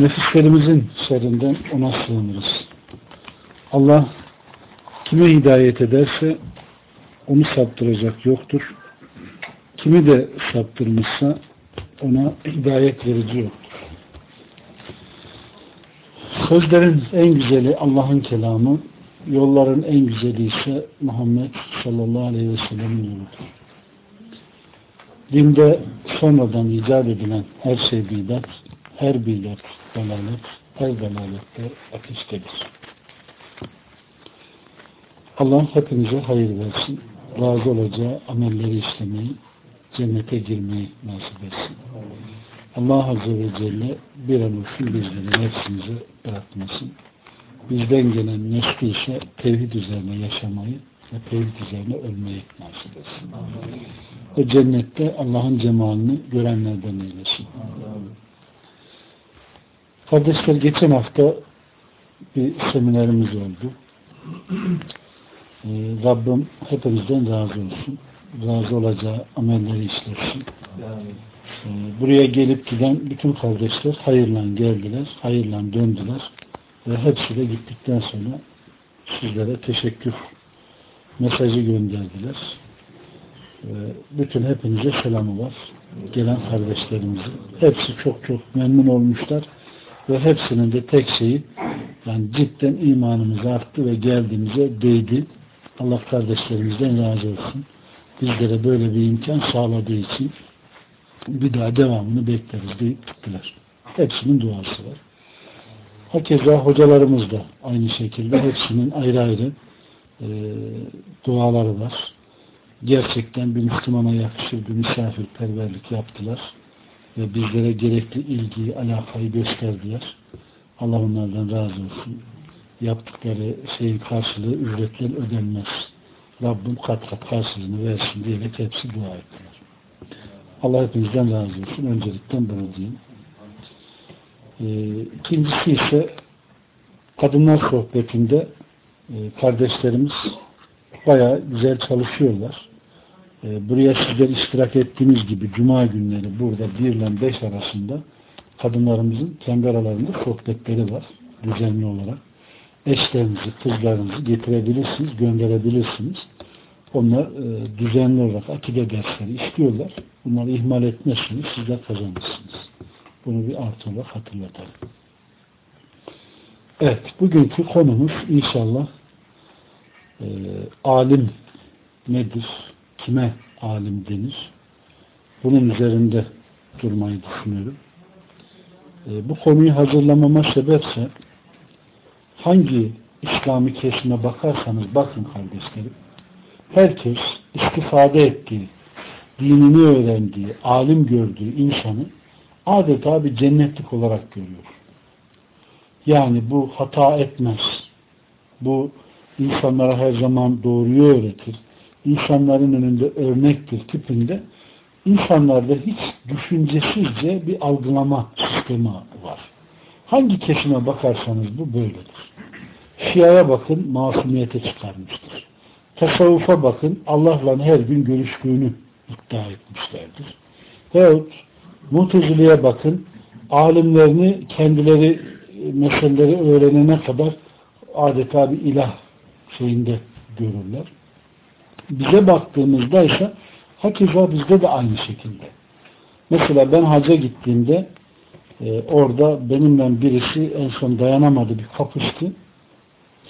Nefislerimizin şerrinden ona sığınırız. Allah kime hidayet ederse onu saptıracak yoktur. Kimi de saptırmışsa ona hidayet verici yoktur. Sözlerin en güzeli Allah'ın kelamı, yolların en güzeli ise Muhammed sallallahu aleyhi ve sellem'in yoludur. Dinde sonradan icat edilen her şey bidat, her bidat dalalet, her dalalette ateştedir. Allah hepinize hayır versin. Razı olacağı amelleri işlemeyi, cennete girmeyi nasip etsin. Allah Azze ve Celle bir an olsun bizleri nefsimize bırakmasın. Bizden gelen nesli ise tevhid üzerine yaşamayı ve tevhid üzerine ölmeyi nasip etsin. O cennette Allah'ın cemalini görenlerden eylesin. Kardeşler geçen hafta bir seminerimiz oldu. Ee, Rabbim hepimizden razı olsun. Razı olacağı amelleri işlesin. Ee, buraya gelip giden bütün kardeşler hayırla geldiler, hayırla döndüler ve hepsi de gittikten sonra sizlere teşekkür mesajı gönderdiler. Ee, bütün hepinize selamı var. Gelen kardeşlerimizin. Hepsi çok çok memnun olmuşlar ve hepsinin de tek şeyi yani cidden imanımız arttı ve geldiğimize değdi. Allah kardeşlerimizden razı olsun. Bizlere böyle bir imkan sağladığı için bir daha devamını bekleriz deyip gittiler. Hepsinin duası var. Hakeza hocalarımız da aynı şekilde hepsinin ayrı ayrı e, duaları var. Gerçekten bir Müslümana yakışır bir misafirperverlik yaptılar ve bizlere gerekli ilgiyi, alakayı gösterdiler. Allah onlardan razı olsun. Yaptıkları şeyin karşılığı ücretler ödenmez. Rabbim kat kat karşılığını versin diyerek hepsi dua ettiler. Allah hepinizden razı olsun. Öncelikten bunu diyeyim. Ee, ikincisi ise kadınlar sohbetinde e, kardeşlerimiz bayağı güzel çalışıyorlar. E, buraya sizler iştirak ettiğiniz gibi Cuma günleri burada 1 ile 5 arasında kadınlarımızın kendi aralarında sohbetleri var. Düzenli olarak. Eşlerinizi, kızlarınızı getirebilirsiniz, gönderebilirsiniz. Onlar e, düzenli olarak akide dersleri istiyorlar. Bunları ihmal etmezsiniz, sizler kazanırsınız. Bunu bir artı olarak hatırlatalım. Evet, bugünkü konumuz inşallah e, alim nedir? Kime alim denir? Bunun üzerinde durmayı düşünüyorum. E, bu konuyu hazırlamama sebepse hangi İslami kesime bakarsanız bakın kardeşlerim herkes istifade ettiği, dinini öğrendiği, alim gördüğü insanı adeta bir cennetlik olarak görüyor. Yani bu hata etmez. Bu insanlara her zaman doğruyu öğretir. İnsanların önünde örnektir tipinde insanlarda hiç düşüncesizce bir algılama sistemi var. Hangi kesime bakarsanız bu böyledir. Şia'ya bakın masumiyete çıkarmıştır. Tasavvufa bakın Allah'la her gün görüştüğünü iddia etmişlerdir. Veyahut Mutezile'ye bakın alimlerini kendileri meseleleri öğrenene kadar adeta bir ilah şeyinde görürler. Bize baktığımızda ise hakika bizde de aynı şekilde. Mesela ben haca gittiğimde e, orada benimle birisi en son dayanamadı bir kapıştı.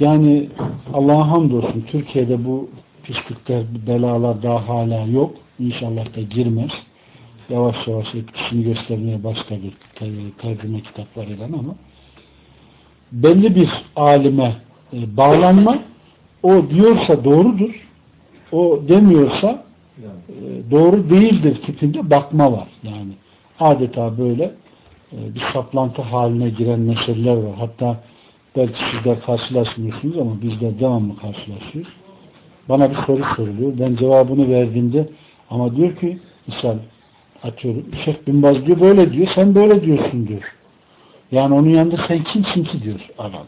Yani Allah'a hamdolsun Türkiye'de bu pislikler, belalar daha hala yok. İnşallah da girmez. Yavaş yavaş etkisini göstermeye başladı tercüme kitaplarıyla ama belli bir alime e, bağlanma o diyorsa doğrudur o demiyorsa e, doğru değildir tipinde bakma var. Yani adeta böyle e, bir saplantı haline giren meseleler var. Hatta belki sizler karşılaşmıyorsunuz ama bizler devamlı karşılaşıyoruz. Bana bir soru soruluyor. Ben cevabını verdiğimde ama diyor ki misal atıyorum Şeyh Binbaz diyor böyle diyor sen böyle diyorsun diyor. Yani onun yanında sen kimsin ki diyor adam.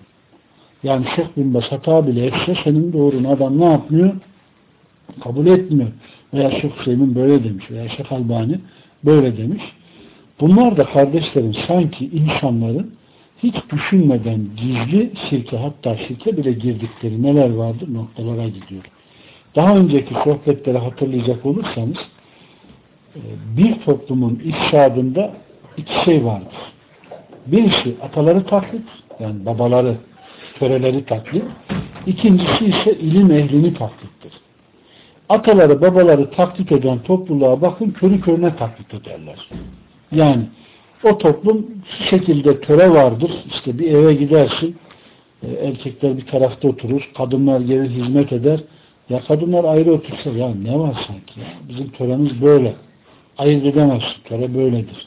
Yani Şeyh Binbaz hata bile etse senin doğrun adam ne yapmıyor? Kabul etmiyor. Veya Şeyh Hüseyin böyle demiş veya Şeyh Albani böyle demiş. Bunlar da kardeşlerim sanki insanların hiç düşünmeden gizli şirke hatta şirke bile girdikleri neler vardır noktalara gidiyor. Daha önceki sohbetleri hatırlayacak olursanız e, bir toplumun ifşadında iki şey vardır. Birisi ataları taklit, yani babaları, töreleri taklit. İkincisi ise ilim ehlini taklittir. Ataları, babaları taklit eden topluluğa bakın körü körüne taklit ederler. Yani o toplum şu şekilde töre vardır. İşte bir eve gidersin, e, erkekler bir tarafta oturur, kadınlar gelir hizmet eder. Ya kadınlar ayrı otursa ya ne var sanki ya? Bizim töremiz böyle. Ayırt edemezsin. Töre böyledir.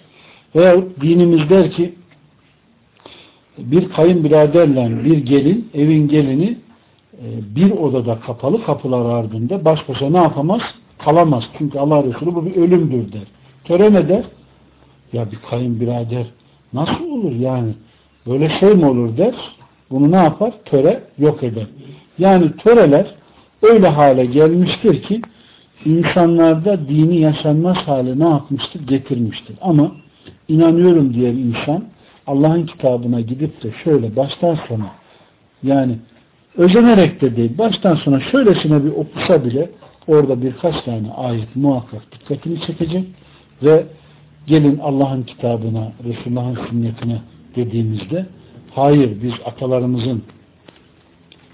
Veyahut dinimiz der ki bir kayınbiraderle bir gelin, evin gelini bir odada kapalı kapılar ardında baş başa ne yapamaz? Kalamaz. Çünkü Allah Resulü bu bir ölümdür der. Töre ne der? Ya bir kayınbirader nasıl olur yani? Böyle şey mi olur der. Bunu ne yapar? Töre yok eder. Yani töreler öyle hale gelmiştir ki insanlarda dini yaşanmaz hale ne yapmıştır? Getirmiştir. Ama inanıyorum diyen insan Allah'ın kitabına gidip de şöyle baştan sona yani özenerek de değil baştan sona şöylesine bir okusa bile orada birkaç tane ayet muhakkak dikkatini çekecek ve gelin Allah'ın kitabına Resulullah'ın sünnetine dediğimizde hayır biz atalarımızın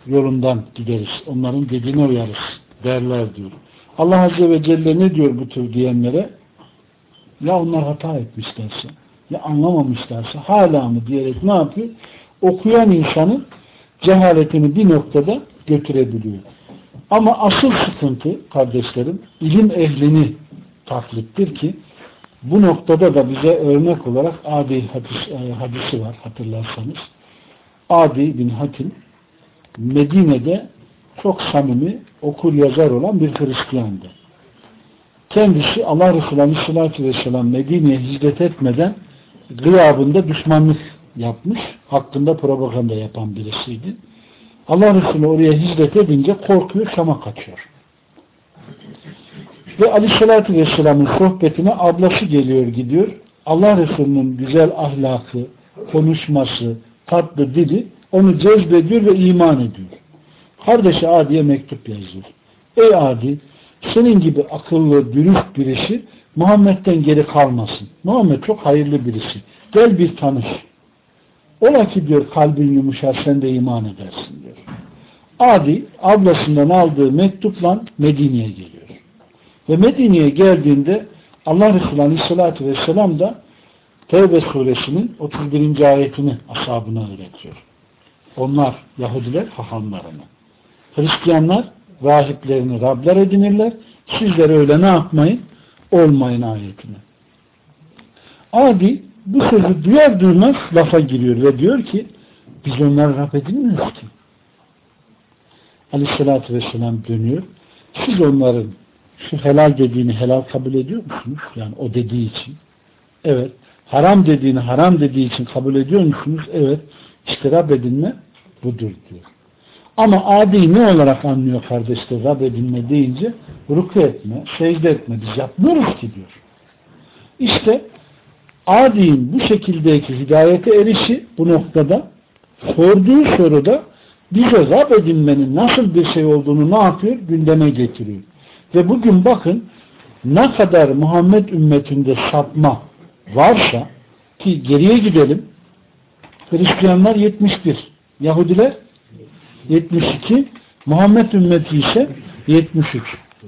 yolundan gideriz. Onların dediğine uyarız derler diyor. Allah Azze ve Celle ne diyor bu tür diyenlere? Ya onlar hata etmişlerse, ya anlamamışlarsa hala mı diyerek ne yapıyor? Okuyan insanın cehaletini bir noktada götürebiliyor. Ama asıl sıkıntı kardeşlerim ilim ehlini taklittir ki bu noktada da bize örnek olarak Adi hadis, e, hadisi var hatırlarsanız. Adi bin Hatim Medine'de çok samimi okur yazar olan bir Hristiyandı. Kendisi Allah Resulü Aleyhisselatü Vesselam Medine'ye hicret etmeden gıyabında düşmanlık yapmış. Hakkında propaganda yapan birisiydi. Allah Resulü oraya hicret edince korkuyor, Şam'a kaçıyor. Ve Aleyhisselatü Vesselam'ın sohbetine ablası geliyor gidiyor. Allah Resulü'nün güzel ahlakı, konuşması, tatlı dili onu cezbediyor ve iman ediyor. Kardeşi Adi'ye mektup yazıyor. Ey Adi, senin gibi akıllı, dürüst birisi Muhammed'den geri kalmasın. Muhammed çok hayırlı birisi. Gel bir tanış. Ola ki diyor kalbin yumuşar sen de iman edersin diyor. Adi ablasından aldığı mektupla Medine'ye geliyor. Ve Medine'ye geldiğinde Allah Resulü Aleyhisselatü Vesselam da Tevbe suresinin 31. ayetini ashabına öğretiyor. Onlar Yahudiler hahamlarını. Hristiyanlar rahiplerini Rabler edinirler. Sizler öyle ne yapmayın? Olmayın ayetini. Adi bu sözü duyar duymaz lafa giriyor ve diyor ki biz onları Rab edinmiyoruz ki. Aleyhissalatü Vesselam dönüyor. Siz onların şu helal dediğini helal kabul ediyor musunuz? Yani o dediği için. Evet. Haram dediğini haram dediği için kabul ediyor musunuz? Evet. İşte Rab edinme budur diyor. Ama adi ne olarak anlıyor kardeşler Rab edinme deyince ruku etme, secde etme biz yapmıyoruz ki diyor. İşte adinin bu şekildeki hidayete erişi bu noktada sorduğu soruda bize Rab edinmenin nasıl bir şey olduğunu ne yapıyor? Gündeme getiriyor. Ve bugün bakın ne kadar Muhammed ümmetinde sapma varsa ki geriye gidelim Hristiyanlar 71 Yahudiler 72 Muhammed ümmeti ise 73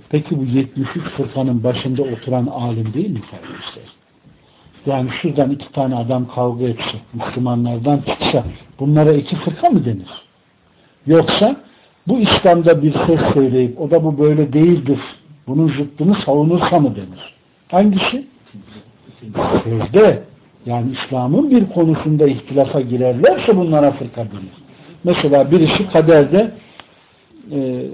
peki bu 73 fırkanın başında oturan alim değil mi kardeşler? Yani şuradan iki tane adam kavga etse Müslümanlardan çıksa bunlara iki fırka mı denir? Yoksa bu İslam'da bir söz söyleyip o da bu böyle değildir. Bunun zıttını savunursa mı denir? Hangisi? Sözde. Yani İslam'ın bir konusunda ihtilafa girerlerse bunlara fırka denir. Mesela birisi kaderde e,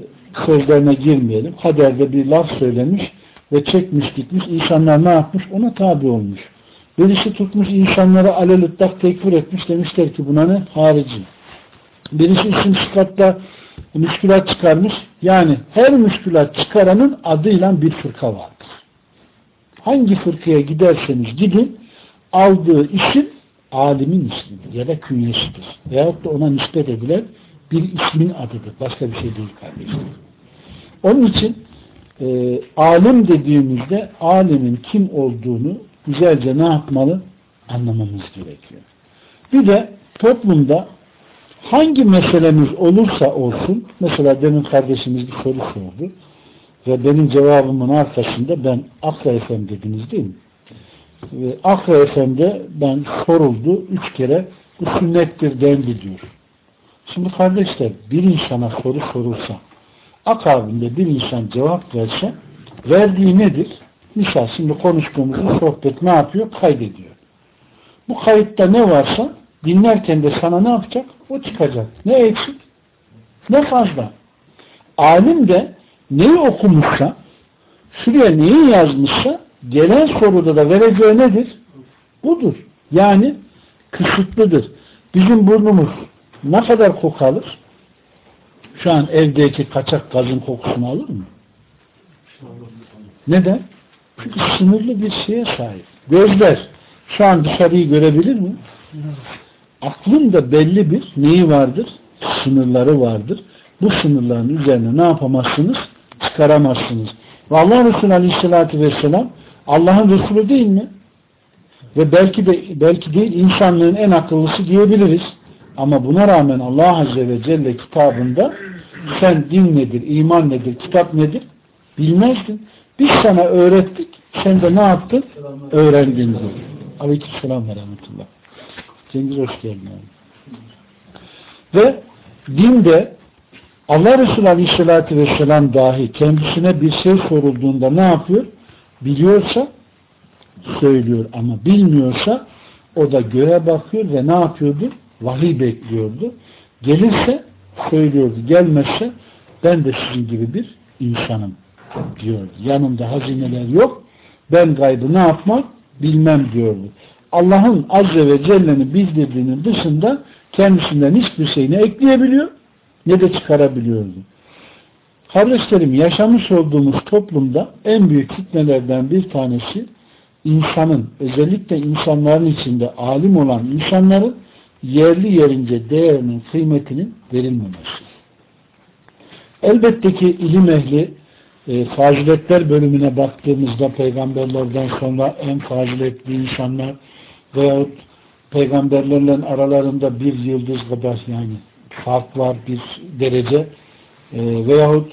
sözlerine girmeyelim. Kaderde bir laf söylemiş ve çekmiş gitmiş. İnsanlar ne yapmış? Ona tabi olmuş. Birisi tutmuş insanlara alelüttak tekfir etmiş. Demişler ki buna ne? Harici. Birisi isim sıfatta müşkülat çıkarmış. Yani her müşkülat çıkaranın adıyla bir fırka vardır. Hangi fırkaya giderseniz gidin aldığı isim alimin ismidir ya da künyesidir. Veyahut da ona nispet edilen bir ismin adıdır. Başka bir şey değil kardeşler. Onun için e, alim dediğimizde alimin kim olduğunu güzelce ne yapmalı? Anlamamız gerekiyor. Bir de toplumda hangi meselemiz olursa olsun mesela demin kardeşimiz bir soru sordu ve benim cevabımın arkasında ben Akra Efem dediniz değil mi? Ve Akra Efem'de ben soruldu üç kere bu sünnettir dendi diyor. Şimdi kardeşler bir insana soru sorulsa akabinde bir insan cevap verse verdiği nedir? Misal şimdi konuştuğumuz sohbet ne yapıyor? Kaydediyor. Bu kayıtta ne varsa dinlerken de sana ne yapacak? O çıkacak. Ne eksik? Ne fazla. Alim de neyi okumuşsa şuraya neyi yazmışsa gelen soruda da vereceği nedir? Budur. Yani kısıtlıdır. Bizim burnumuz ne kadar kokalır? Şu an evdeki kaçak gazın kokusunu alır mı? Neden? Çünkü sınırlı bir şeye sahip. Gözler şu an dışarıyı görebilir mi? Aklın da belli bir neyi vardır? Sınırları vardır. Bu sınırların üzerine ne yapamazsınız? Çıkaramazsınız. Ve Allah Resulü Aleyhisselatü Vesselam Allah'ın Resulü değil mi? Ve belki de belki değil insanlığın en akıllısı diyebiliriz. Ama buna rağmen Allah Azze ve Celle kitabında sen din nedir, iman nedir, kitap nedir bilmezdin. Biz sana öğrettik, sen de ne yaptın? Öğrendin diyor. Aleyküm selam ve rahmetullah. Cengiz hoş geldin. Ve dinde Allah Resulü Aleyhisselatü Vesselam dahi kendisine bir şey sorulduğunda ne yapıyor? Biliyorsa söylüyor ama bilmiyorsa o da göğe bakıyor ve ne yapıyordu? Vahiy bekliyordu. Gelirse söylüyordu. Gelmezse ben de sizin gibi bir insanım diyordu. Yanımda hazineler yok. Ben gaybı ne yapmam? Bilmem diyordu. Allah'ın Azze ve Celle'nin bildirdiğinin dışında kendisinden hiçbir şeyini ekleyebiliyor ne de çıkarabiliyordu. Kardeşlerim yaşamış olduğumuz toplumda en büyük fitnelerden bir tanesi insanın özellikle insanların içinde alim olan insanların yerli yerince değerinin kıymetinin verilmemesi. Elbette ki ilim ehli e, faziletler bölümüne baktığımızda peygamberlerden sonra en faziletli insanlar veyahut peygamberlerle aralarında bir yıldız kadar yani fark var bir derece e, veyahut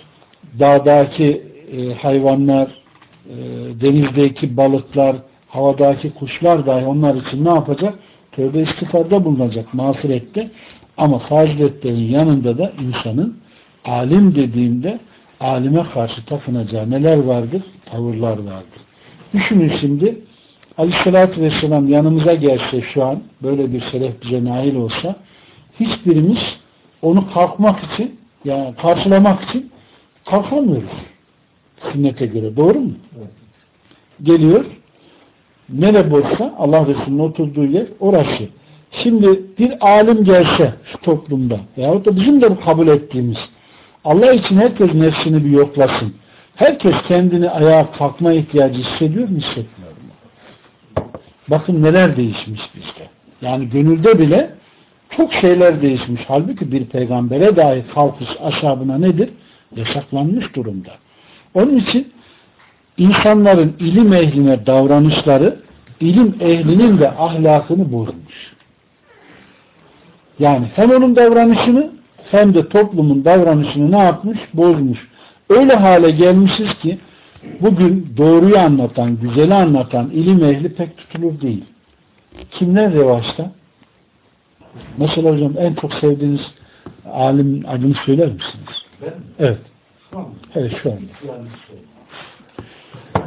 dağdaki e, hayvanlar e, denizdeki balıklar havadaki kuşlar dahi onlar için ne yapacak? Tövbe istifarda bulunacak mağfirette ama faziletlerin yanında da insanın alim dediğinde alime karşı takınacağı neler vardır? Tavırlar vardır. Düşünün şimdi Aleyhisselatü Vesselam yanımıza gelse şu an böyle bir şeref bize nail olsa hiçbirimiz onu kalkmak için yani karşılamak için kalkamıyoruz. Sünnete göre. Doğru mu? Geliyor nere boşsa Allah Resulü'nün oturduğu yer orası. Şimdi bir alim gelse şu toplumda veyahut da bizim de kabul ettiğimiz Allah için herkes nefsini bir yoklasın. Herkes kendini ayağa kalkma ihtiyacı hissediyor mu hissetmiyor mu? Bakın neler değişmiş bizde. Yani gönülde bile çok şeyler değişmiş. Halbuki bir peygambere dahi kalkış ashabına nedir? Yasaklanmış durumda. Onun için insanların ilim ehline davranışları ilim ehlinin de ahlakını bozmuş. Yani hem onun davranışını hem de toplumun davranışını ne yapmış? Bozmuş. Öyle hale gelmişiz ki bugün doğruyu anlatan, güzeli anlatan ilim ehli pek tutulur değil. Kimler revaçta? Mesela hocam en çok sevdiğiniz alim adını söyler misiniz? Ben Evet. Şu an Evet şu anda.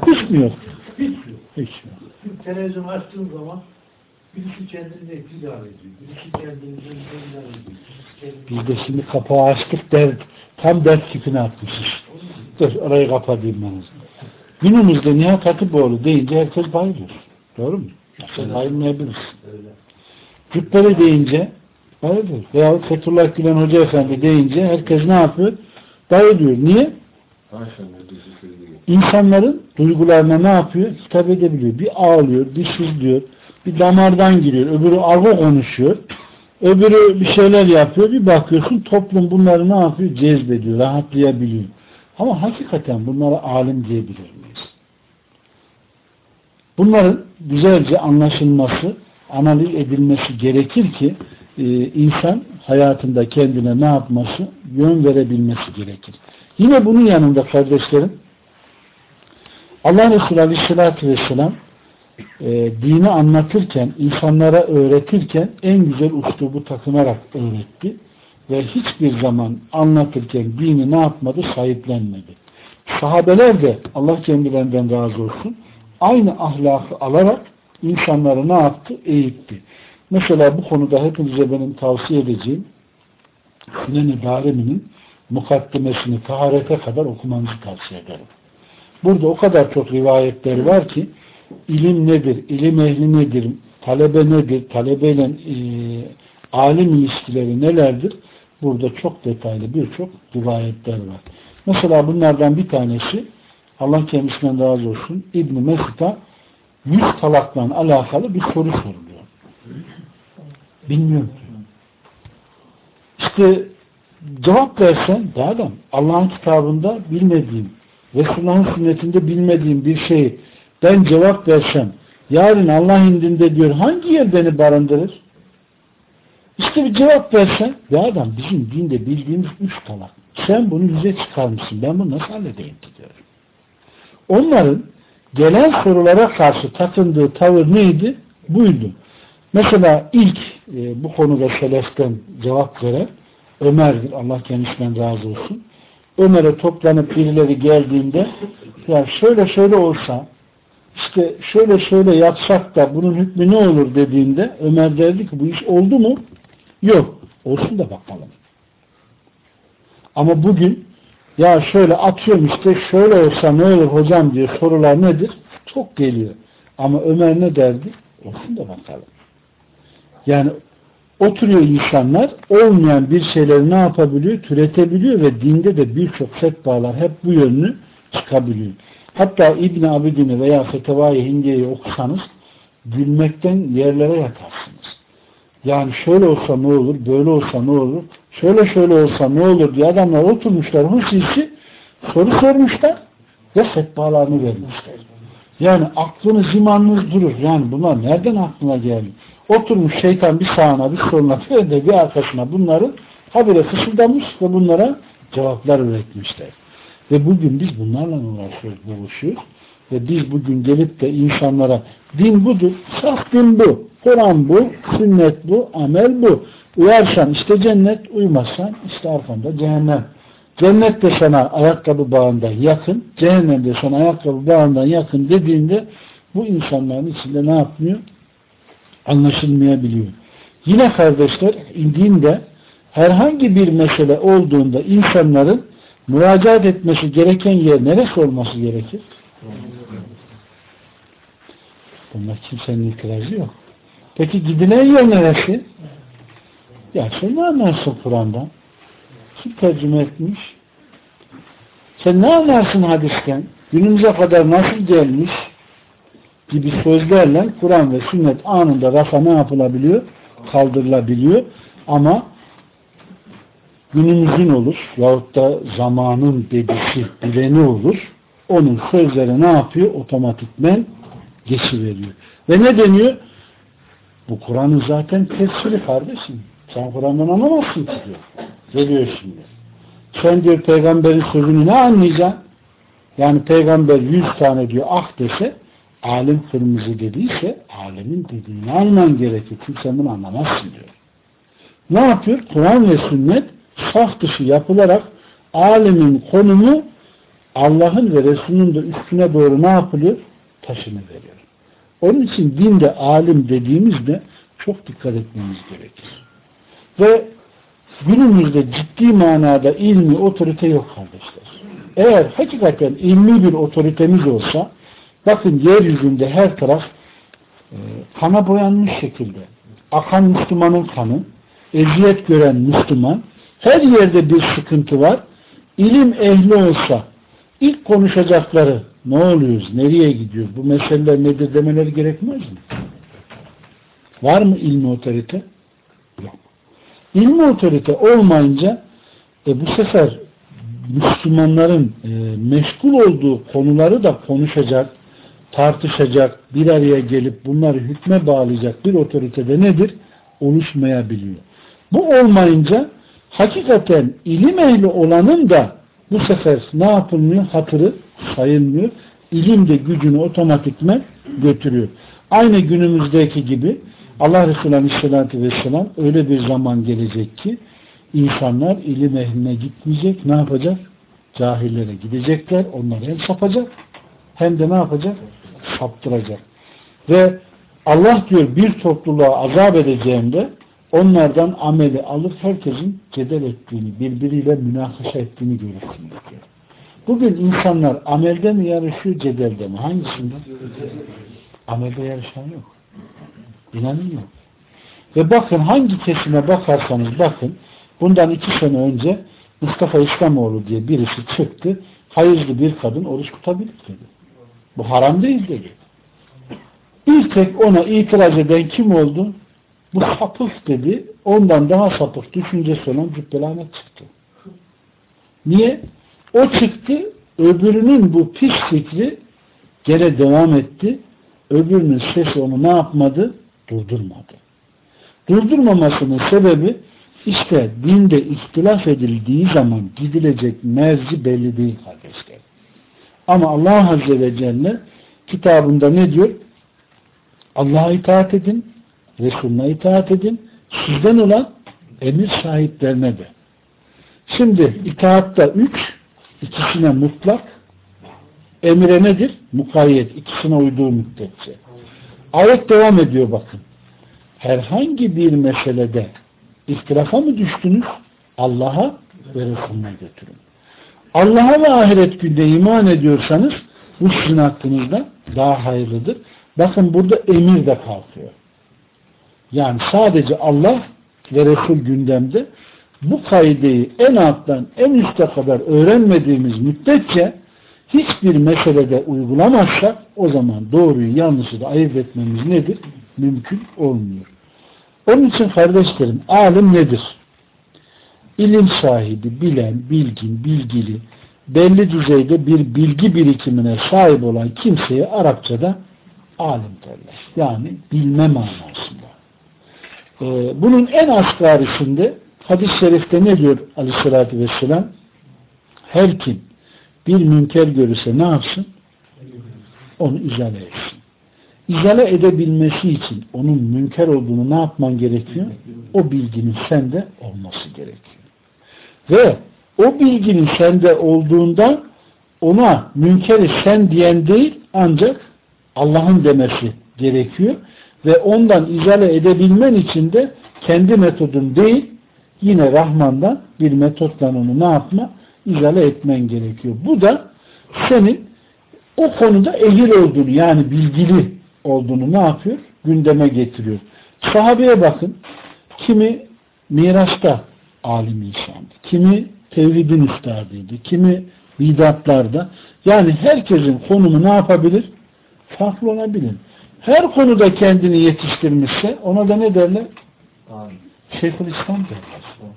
Hiç mi yok? Hiç yok. Hiç yok. Şimdi televizyon açtığım zaman birisi kendini iktidar ediyor. Birisi kendini iktidar ediyor. Biz de şimdi kapağı açtık der, tam dert tipini atmışız. Dur orayı kapatayım ben. Günümüzde Nihat Hatipoğlu deyince herkes bayılıyor. Doğru mu? Sen bayılmayabilirsin. Cübbeli deyince bayılıyor. Veya Fethullah Gülen Hoca Efendi deyince herkes ne yapıyor? Bayılıyor. Niye? İnsanların duygularına ne yapıyor? Hitap edebiliyor. Bir ağlıyor, bir sızlıyor. bir damardan giriyor. Öbürü argo konuşuyor. Öbürü bir şeyler yapıyor. Bir bakıyorsun toplum bunları ne yapıyor? Cezbediyor, rahatlayabiliyor. Ama hakikaten bunlara alim diyebilir miyiz? Bunların güzelce anlaşılması, analiz edilmesi gerekir ki e, insan hayatında kendine ne yapması? Yön verebilmesi gerekir. Yine bunun yanında kardeşlerim Allah Resulü Aleyhisselatü Vesselam e, dini anlatırken, insanlara öğretirken en güzel uslubu takınarak öğretti. Ve hiçbir zaman anlatırken dini ne yapmadı? Sahiplenmedi. Sahabeler de Allah kendilerinden razı olsun aynı ahlakı alarak insanları ne yaptı? Eğitti. Mesela bu konuda hepinize benim tavsiye edeceğim Sünen-i Darimi'nin mukaddimesini taharete kadar okumanızı tavsiye ederim. Burada o kadar çok rivayetler var ki ilim nedir, ilim ehli nedir, talebe nedir, talebeyle e, alim ilişkileri nelerdir? Burada çok detaylı birçok rivayetler var. Mesela bunlardan bir tanesi Allah kendisinden razı olsun İbn Mesud'a yüz talakla alakalı bir soru soruluyor. Bilmiyorum. İşte cevap versen de adam Allah'ın kitabında bilmediğim Resulullah'ın sünnetinde bilmediğim bir şeyi ben cevap versem yarın Allah indinde diyor hangi yer beni barındırır? İşte bir cevap versen ya adam bizim dinde bildiğimiz üç talak. Sen bunu yüze çıkarmışsın. Ben bunu nasıl halledeyim diyor. Onların gelen sorulara karşı takındığı tavır neydi? Buydu. Mesela ilk e, bu konuda seleften cevap veren Ömer'dir. Allah kendisinden razı olsun. Ömer'e toplanıp birileri geldiğinde ya şöyle şöyle olsa işte şöyle şöyle yapsak da bunun hükmü ne olur dediğinde Ömer derdi ki bu iş oldu mu? Yok. Olsun da bakalım. Ama bugün ya şöyle atıyorum işte şöyle olsa ne olur hocam diye sorular nedir? Çok geliyor. Ama Ömer ne derdi? Olsun da bakalım. Yani oturuyor insanlar olmayan bir şeyleri ne yapabiliyor? Türetebiliyor ve dinde de birçok fetvalar hep bu yönlü çıkabiliyor. Hatta İbn Abidin'i veya Fetevai Hindiye'yi okusanız gülmekten yerlere yatarsınız. Yani şöyle olsa ne olur, böyle olsa ne olur, şöyle şöyle olsa ne olur diye adamlar oturmuşlar hususi soru sormuşlar ve fetvalarını vermişler. Yani aklınız imanınız durur. Yani bunlar nereden aklına geldi? Oturmuş şeytan bir sağına bir soluna de bir arkasına bunların habire fısıldamış ve bunlara cevaplar üretmişler. Ve bugün biz bunlarla uğraşıyoruz, buluşuyoruz. Ve biz bugün gelip de insanlara din budur, saf din bu, Kur'an bu, sünnet bu, amel bu. Uyarsan işte cennet, uymazsan işte arkanda cehennem. Cennet de sana ayakkabı bağından yakın, cehennem de sana ayakkabı bağından yakın dediğinde bu insanların içinde ne yapmıyor? Anlaşılmayabiliyor. Yine kardeşler indiğinde herhangi bir mesele olduğunda insanların müracaat etmesi gereken yer neresi olması gerekir? Bunda kimsenin itirazı yok. Peki gidilen yer neresi? Ya sen ne anlarsın Kur'an'dan? Kim tercüme etmiş? Sen ne anlarsın hadisten? Günümüze kadar nasıl gelmiş? Gibi sözlerle Kur'an ve sünnet anında rafa ne yapılabiliyor? Kaldırılabiliyor. Ama günümüzün olur yahut da zamanın dedisi bileni olur. Onun sözleri ne yapıyor? Otomatikmen geçiveriyor. Ve ne deniyor? Bu Kur'an'ın zaten tefsiri kardeşim. Sen Kur'an'dan anlamazsın ki diyor. Geliyor şimdi. Sen diyor peygamberin sözünü ne anlayacaksın? Yani peygamber yüz tane diyor ah dese alim kırmızı dediyse alemin dediğini alman gerekir. Çünkü sen bunu anlamazsın diyor. Ne yapıyor? Kur'an ve sünnet saf dışı yapılarak alemin konumu Allah'ın ve Resulünün de üstüne doğru ne yapılıyor? Taşını veriyor. Onun için dinde alim dediğimizde çok dikkat etmemiz gerekir. Ve günümüzde ciddi manada ilmi otorite yok kardeşler. Eğer hakikaten ilmi bir otoritemiz olsa bakın yeryüzünde her taraf e, kana boyanmış şekilde akan Müslümanın kanı eziyet gören Müslüman her yerde bir sıkıntı var. İlim ehli olsa ilk konuşacakları ne oluyoruz, nereye gidiyoruz, bu meseleler nedir demeleri gerekmez mi? Var mı ilmi otorite? Yok. İlmi otorite olmayınca e, bu sefer Müslümanların e, meşgul olduğu konuları da konuşacak, tartışacak, bir araya gelip bunları hükme bağlayacak bir otoritede nedir? Oluşmayabiliyor. Bu olmayınca hakikaten ilim ehli olanın da bu sefer ne yapılmıyor? Hatırı sayılmıyor. İlim de gücünü otomatikmen götürüyor. Aynı günümüzdeki gibi Allah Resulü Aleyhisselatü Vesselam öyle bir zaman gelecek ki insanlar ilim ehline gitmeyecek. Ne yapacak? Cahillere gidecekler. Onları hem sapacak hem de ne yapacak? Saptıracak. Ve Allah diyor bir topluluğa azap edeceğimde onlardan ameli alıp herkesin cedel ettiğini, birbiriyle münakaşa ettiğini görürsünüz diyor. Bugün insanlar amelde mi yarışıyor, cedelde mi? Hangisinde? Amelde yarışan yok. İnanın yok. Ve bakın hangi kesime bakarsanız bakın bundan iki sene önce Mustafa İslamoğlu diye birisi çıktı. Hayırlı bir kadın oruç tutabilir dedi. Bu haram değil dedi. Bir tek ona itiraz eden kim oldu? Bu sapık dedi. Ondan daha sapık düşüncesi olan Cübbeli Ahmet çıktı. Niye? O çıktı. Öbürünün bu pis fikri gene devam etti. Öbürünün sesi onu ne yapmadı? Durdurmadı. Durdurmamasının sebebi işte dinde ihtilaf edildiği zaman gidilecek mevzi belli değil kardeşler. Ama Allah Azze ve Celle kitabında ne diyor? Allah'a itaat edin, Resulüne itaat edin, sizden olan emir sahiplerine de. Şimdi itaatta üç, ikisine mutlak, emire nedir? Mukayyet, ikisine uyduğu müddetçe. Ayet devam ediyor bakın. Herhangi bir meselede ihtilafa mı düştünüz? Allah'a ve Resulüne götürün. Allah'a ve ahiret günde iman ediyorsanız bu sizin hakkınızda daha hayırlıdır. Bakın burada emir de kalkıyor. Yani sadece Allah ve Resul gündemde bu kaideyi en alttan en üste kadar öğrenmediğimiz müddetçe hiçbir meselede uygulamazsak o zaman doğruyu yanlışı da ayırt etmemiz nedir? Mümkün olmuyor. Onun için kardeşlerim alim nedir? İlim sahibi, bilen, bilgin, bilgili, belli düzeyde bir bilgi birikimine sahip olan kimseye Arapçada alim derler. Yani bilme manasında. Ee, bunun en asgarisinde hadis-i şerifte ne diyor aleyhissalatü vesselam? Her kim bir münker görürse ne yapsın? Onu izale etsin. İzale edebilmesi için onun münker olduğunu ne yapman gerekiyor? O bilginin sende olması gerekiyor. Ve o bilginin sende olduğunda ona münkeri sen diyen değil ancak Allah'ın demesi gerekiyor. Ve ondan izale edebilmen için de kendi metodun değil yine Rahman'dan bir metotla onu ne yapma? izale etmen gerekiyor. Bu da senin o konuda ehil olduğunu yani bilgili olduğunu ne yapıyor? Gündeme getiriyor. Sahabeye bakın. Kimi mirasta alim insandı. Kimi tevhidin üstadıydı. Kimi bidatlarda. Yani herkesin konumu ne yapabilir? Farklı olabilir. Her konuda kendini yetiştirmişse ona da ne derler? Şeyhülislam derler.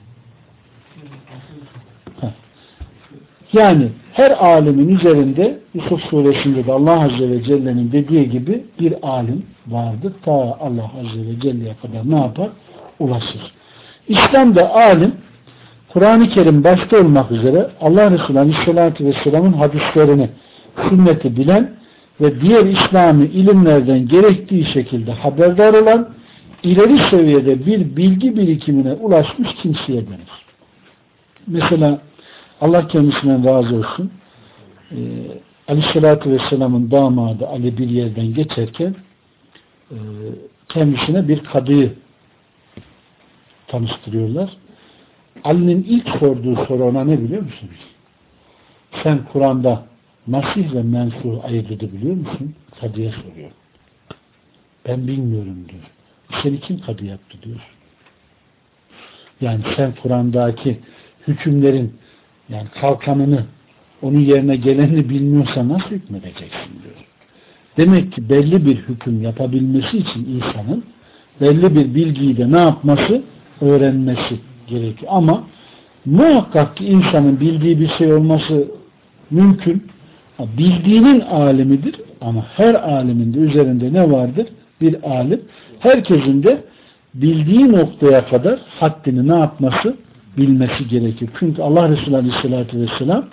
Yani her alimin üzerinde Yusuf suresinde de Allah Azze ve Celle'nin dediği gibi bir alim vardır. Ta Allah Azze ve Celle'ye kadar ne yapar? Ulaşır. İslam'da alim Kur'an-ı Kerim başta olmak üzere Allah Resulü Aleyhisselatü Vesselam'ın hadislerini sünneti bilen ve diğer İslami ilimlerden gerektiği şekilde haberdar olan ileri seviyede bir bilgi birikimine ulaşmış kimseye denir. Mesela Allah kendisinden razı olsun. Ee, Aleyhisselatü Vesselam'ın damadı Ali bir yerden geçerken e, kendisine bir kadıyı tanıştırıyorlar. Ali'nin ilk sorduğu soru ona ne biliyor musunuz? Sen Kur'an'da Masih ve Mensuh ayırt edebiliyor musun? Kadıya soruyor. Ben bilmiyorum diyor. Seni kim kadı yaptı diyor. Yani sen Kur'an'daki hükümlerin yani kalkanını onun yerine gelenini bilmiyorsa nasıl hükmedeceksin diyor. Demek ki belli bir hüküm yapabilmesi için insanın belli bir bilgiyi de ne yapması? Öğrenmesi gerekiyor. Ama muhakkak ki insanın bildiği bir şey olması mümkün. Bildiğinin alimidir ama her alimin de üzerinde ne vardır? Bir alim. Herkesin de bildiği noktaya kadar haddini ne yapması? Bilmesi gerekir. Çünkü Allah Resulü Aleyhisselatü Vesselam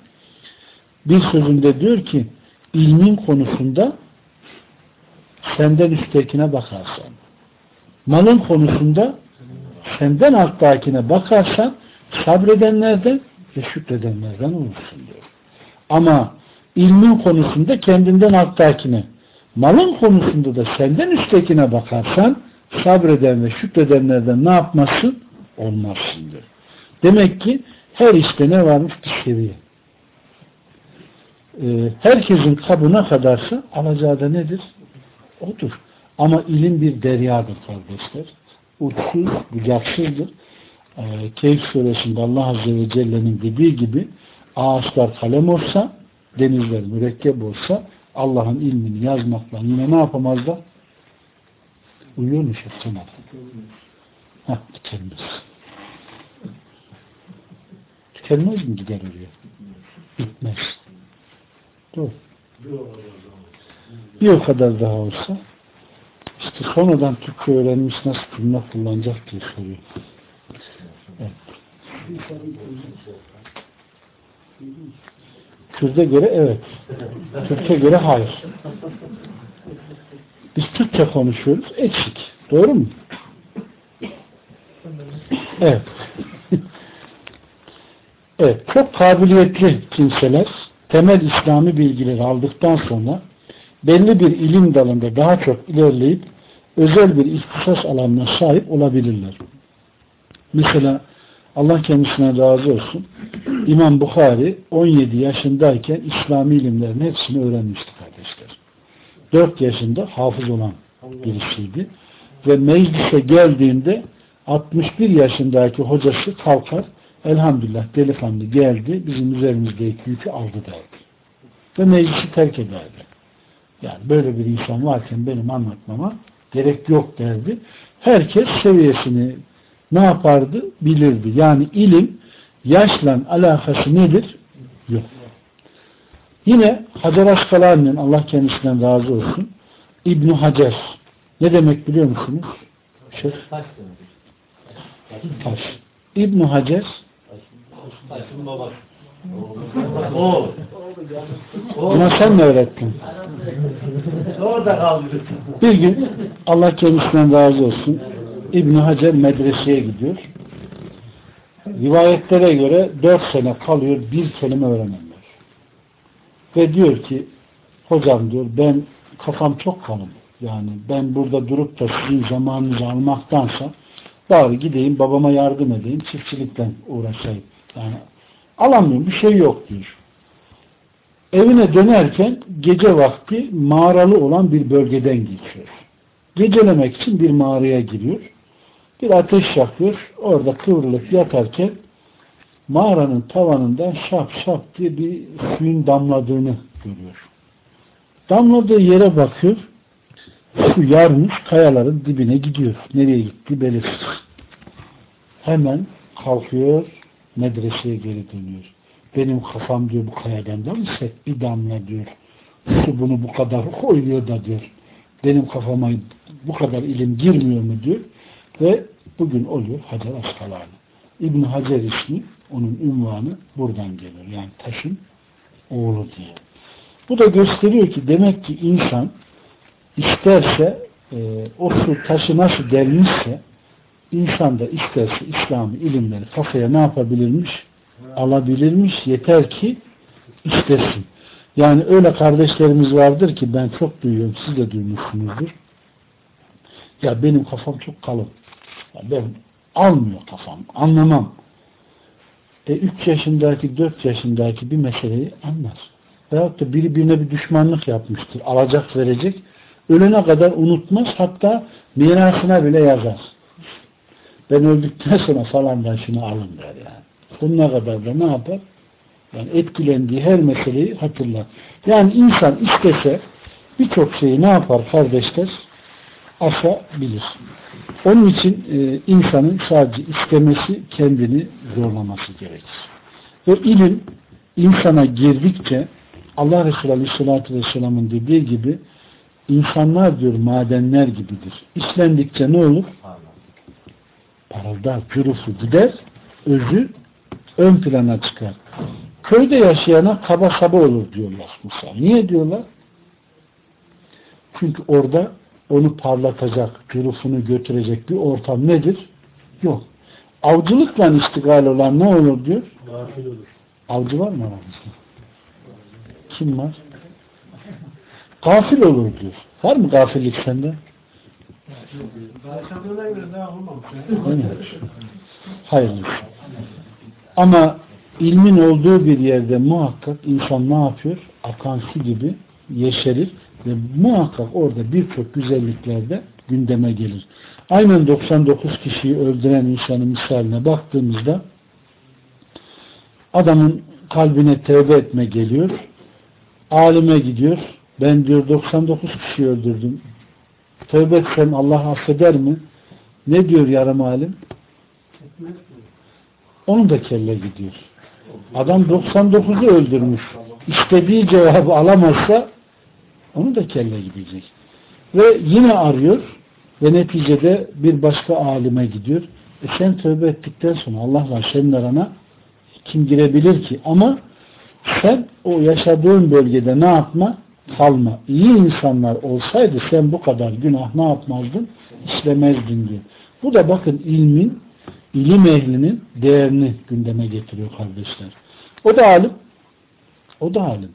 bir sözünde diyor ki ilmin konusunda senden üsttekine bakarsan malın konusunda senden alttakine bakarsan sabredenlerden ve şükredenlerden olursun diyor. Ama ilmin konusunda kendinden alttakine malın konusunda da senden üsttekine bakarsan sabreden ve şükredenlerden ne yapmazsın? Olmazsın diyor. Demek ki her işte ne varmış? Bir seviye. Ee, herkesin kabına kadarsa alacağı da nedir? Odur. Ama ilim bir deryadır kardeşler. Uçsuz, bucaksızdır. Ee, Keyif suresinde Allah Azze ve Celle'nin dediği gibi ağaçlar kalem olsa, denizler mürekkep olsa Allah'ın ilmini yazmakla yine ne yapamazlar? Uyuyor mu abi? Heh, tükenmez. Tükenmez mi gider oraya? Bitmez. Doğru. Bir o kadar daha olsa işte sonradan Türkçe öğrenmiş nasıl cümle kullanacak diye soruyor. Evet. Kürt'e göre evet. Türkçe göre hayır. Biz Türkçe konuşuyoruz. Eksik. Doğru mu? Evet. evet. Çok kabiliyetli kimseler temel İslami bilgileri aldıktan sonra belli bir ilim dalında daha çok ilerleyip özel bir ihtisas alanına sahip olabilirler. Mesela Allah kendisine razı olsun. İmam Bukhari 17 yaşındayken İslami ilimlerin hepsini öğrenmişti kardeşler. 4 yaşında hafız olan birisiydi. Ve meclise geldiğinde 61 yaşındaki hocası kalkar elhamdülillah delikanlı geldi bizim üzerimizdeki yükü aldı derdi. Ve meclisi terk ederdi. Yani böyle bir insan varken benim anlatmama gerek yok derdi. Herkes seviyesini ne yapardı? Bilirdi. Yani ilim yaşla alakası nedir? Yok. Yine Hacer Askalani'nin Allah kendisinden razı olsun İbn Hacer ne demek biliyor musunuz? Şey, taş. İbn Hacer Taşın babası. Buna sen mi öğrettin? Orada kaldı. Bir gün Allah kendisinden razı olsun İbn Hacer medreseye gidiyor. Rivayetlere göre dört sene kalıyor bir kelime öğrenemiyor. Ve diyor ki hocam diyor ben kafam çok kalın. Yani ben burada durup da sizin zamanınızı almaktansa bari gideyim babama yardım edeyim çiftçilikten uğraşayım. Yani alamıyorum bir şey yok diyor. Evine dönerken gece vakti mağaralı olan bir bölgeden geçiyor. Gecelemek için bir mağaraya giriyor. Bir ateş yakıyor. Orada kıvrılıp yatarken mağaranın tavanından şap şap diye bir suyun damladığını görüyor. Damladığı yere bakıyor. Su yarmış kayaların dibine gidiyor. Nereye gitti belirsiz. Hemen kalkıyor medreseye geri dönüyor. Benim kafam diyor bu kayadan da mı sert bir damla diyor. Su bunu bu kadar koyuyor da diyor. Benim kafama bu kadar ilim girmiyor mu diyor. Ve bugün oluyor Hacer Askalani. İbn Hacer ismi onun ünvanı buradan geliyor. Yani taşın oğlu diye. Bu da gösteriyor ki demek ki insan isterse e, o su taşı nasıl delmişse insan da isterse İslami ilimleri kafaya ne yapabilirmiş? Alabilirmiş. Yeter ki istesin. Yani öyle kardeşlerimiz vardır ki ben çok duyuyorum. Siz de duymuşsunuzdur. Ya benim kafam çok kalın. Ya ben almıyor kafam. Anlamam. E 3 yaşındaki 4 yaşındaki bir meseleyi anlar. Veyahut da biri birine bir düşmanlık yapmıştır. Alacak verecek. Ölene kadar unutmaz. Hatta mirasına bile yazar. Ben öldükten sonra falandan şunu alın der yani. Bununla kadar da ne yapar? Yani etkilendiği her meseleyi hatırlar. Yani insan istese birçok şeyi ne yapar kardeşler? Aşabilir. Onun için e, insanın sadece istemesi kendini zorlaması gerekir. Ve ilim insana girdikçe Allah Resulü Aleyhisselatü Vesselam'ın dediği gibi insanlar diyor madenler gibidir. İşlendikçe ne olur? Parıldar, pürüfü gider, özü ön plana çıkar. Köyde yaşayana kaba saba olur diyorlar Musa. Niye diyorlar? Çünkü orada onu parlatacak, pürüfünü götürecek bir ortam nedir? Yok. Avcılıkla iştigal olan ne olur diyor? Gafil olur. Avcı var mı aramızda? Kim var? Gafil olur diyor. Var mı gafillik sende? Hayırlısı. Ama ilmin olduğu bir yerde muhakkak insan ne yapıyor? Akan su gibi yeşerir ve muhakkak orada birçok güzellikler de gündeme gelir. Aynen 99 kişiyi öldüren insanın misaline baktığımızda adamın kalbine tevbe etme geliyor. Alime gidiyor. Ben diyor 99 kişi öldürdüm. Tövbe etsem Allah affeder mi? Ne diyor yarım alim? Onun da kelle gidiyor. Adam 99'u öldürmüş. İstediği cevabı alamazsa onun da kelle gidecek. Ve yine arıyor ve neticede bir başka alime gidiyor. E sen tövbe ettikten sonra Allah'la senin arana kim girebilir ki? Ama sen o yaşadığın bölgede ne yapma? Kalma. İyi insanlar olsaydı sen bu kadar günah ne yapmazdın? İşlemezdin diyor. Bu da bakın ilmin, ilim ehlinin değerini gündeme getiriyor kardeşler. O da alim. O da alim.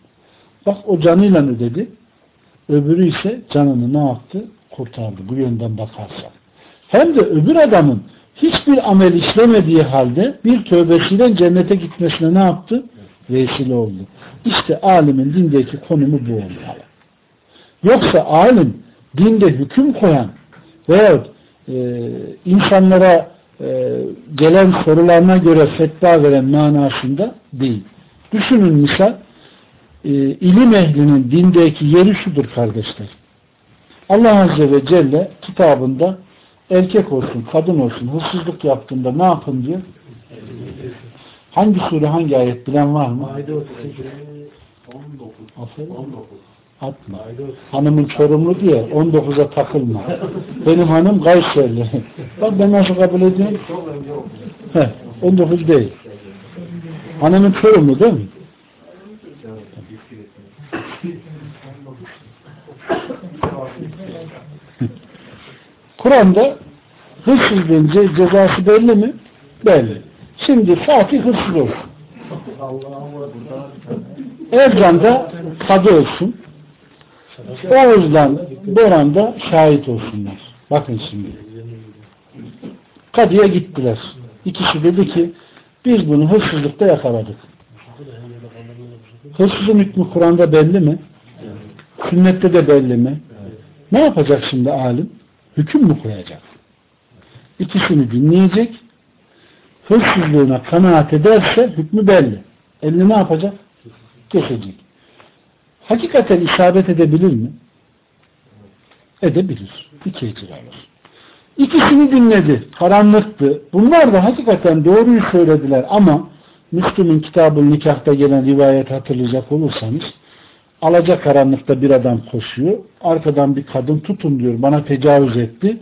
Bak o canıyla ödedi. Öbürü ise canını ne yaptı? Kurtardı. Bu yönden bakarsak. Hem de öbür adamın hiçbir amel işlemediği halde bir tövbesiyle cennete gitmesine ne yaptı? Vesile oldu. İşte alimin dindeki konumu bu olmalı. Yoksa alim dinde hüküm koyan veyahut e, insanlara e, gelen sorularına göre fetva veren manasında değil. Düşünün misal e, ilim ehlinin dindeki yeri şudur kardeşler. Allah Azze ve Celle kitabında erkek olsun, kadın olsun hırsızlık yaptığında ne yapın diyor? Hangi sure, hangi ayet bilen var mı? Ayda 38. 19. Aferin. 19. Atma. Ayda 38. Hanımın çorumlu diye 19'a takılma. Benim hanım Kayserli. Bak ben nasıl kabul ediyorum? Çok önce oldu. Heh, 19 değil. Hanımın çorumlu değil mi? Kur'an'da hırsızlığın ce- cezası belli mi? Belli. Şimdi Fatih hırsız olsun. Ercan'da kadı olsun. Oğuz'dan Boran'da şahit olsunlar. Bakın şimdi. Kadıya gittiler. İkisi dedi ki biz bunu hırsızlıkta yakaladık. Hırsızın hükmü Kur'an'da belli mi? Sünnette de belli mi? Ne yapacak şimdi alim? Hüküm mü koyacak? İkisini dinleyecek. Hırsızlığına kanaat ederse hükmü belli. Elini ne yapacak? Kesecek. Hakikaten isabet edebilir mi? Edebilir. İki ecir alır. İkisini dinledi. Karanlıktı. Bunlar da hakikaten doğruyu söylediler ama Müslüm'ün kitabı nikahta gelen rivayet hatırlayacak olursanız alacak karanlıkta bir adam koşuyor. Arkadan bir kadın tutun diyor. Bana tecavüz etti.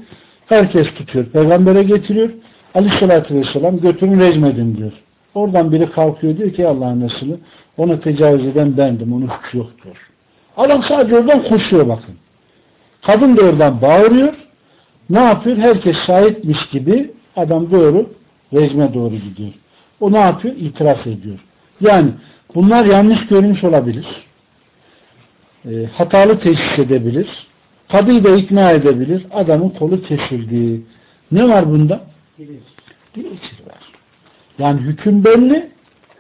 Herkes tutuyor. Peygamber'e getiriyor. Aleyhissalatü vesselam götürün rejmedin diyor. Oradan biri kalkıyor diyor ki Allah'ın Resulü ona tecavüz eden bendim. Onun suçu yoktur. Adam sadece oradan koşuyor bakın. Kadın da oradan bağırıyor. Ne yapıyor? Herkes şahitmiş gibi adam doğru rejime doğru gidiyor. O ne yapıyor? İtiraf ediyor. Yani bunlar yanlış görmüş olabilir. E, hatalı teşhis edebilir. Kadıyı da ikna edebilir. Adamın kolu kesildi. Ne var bunda? Bir içir var. Yani hüküm belli.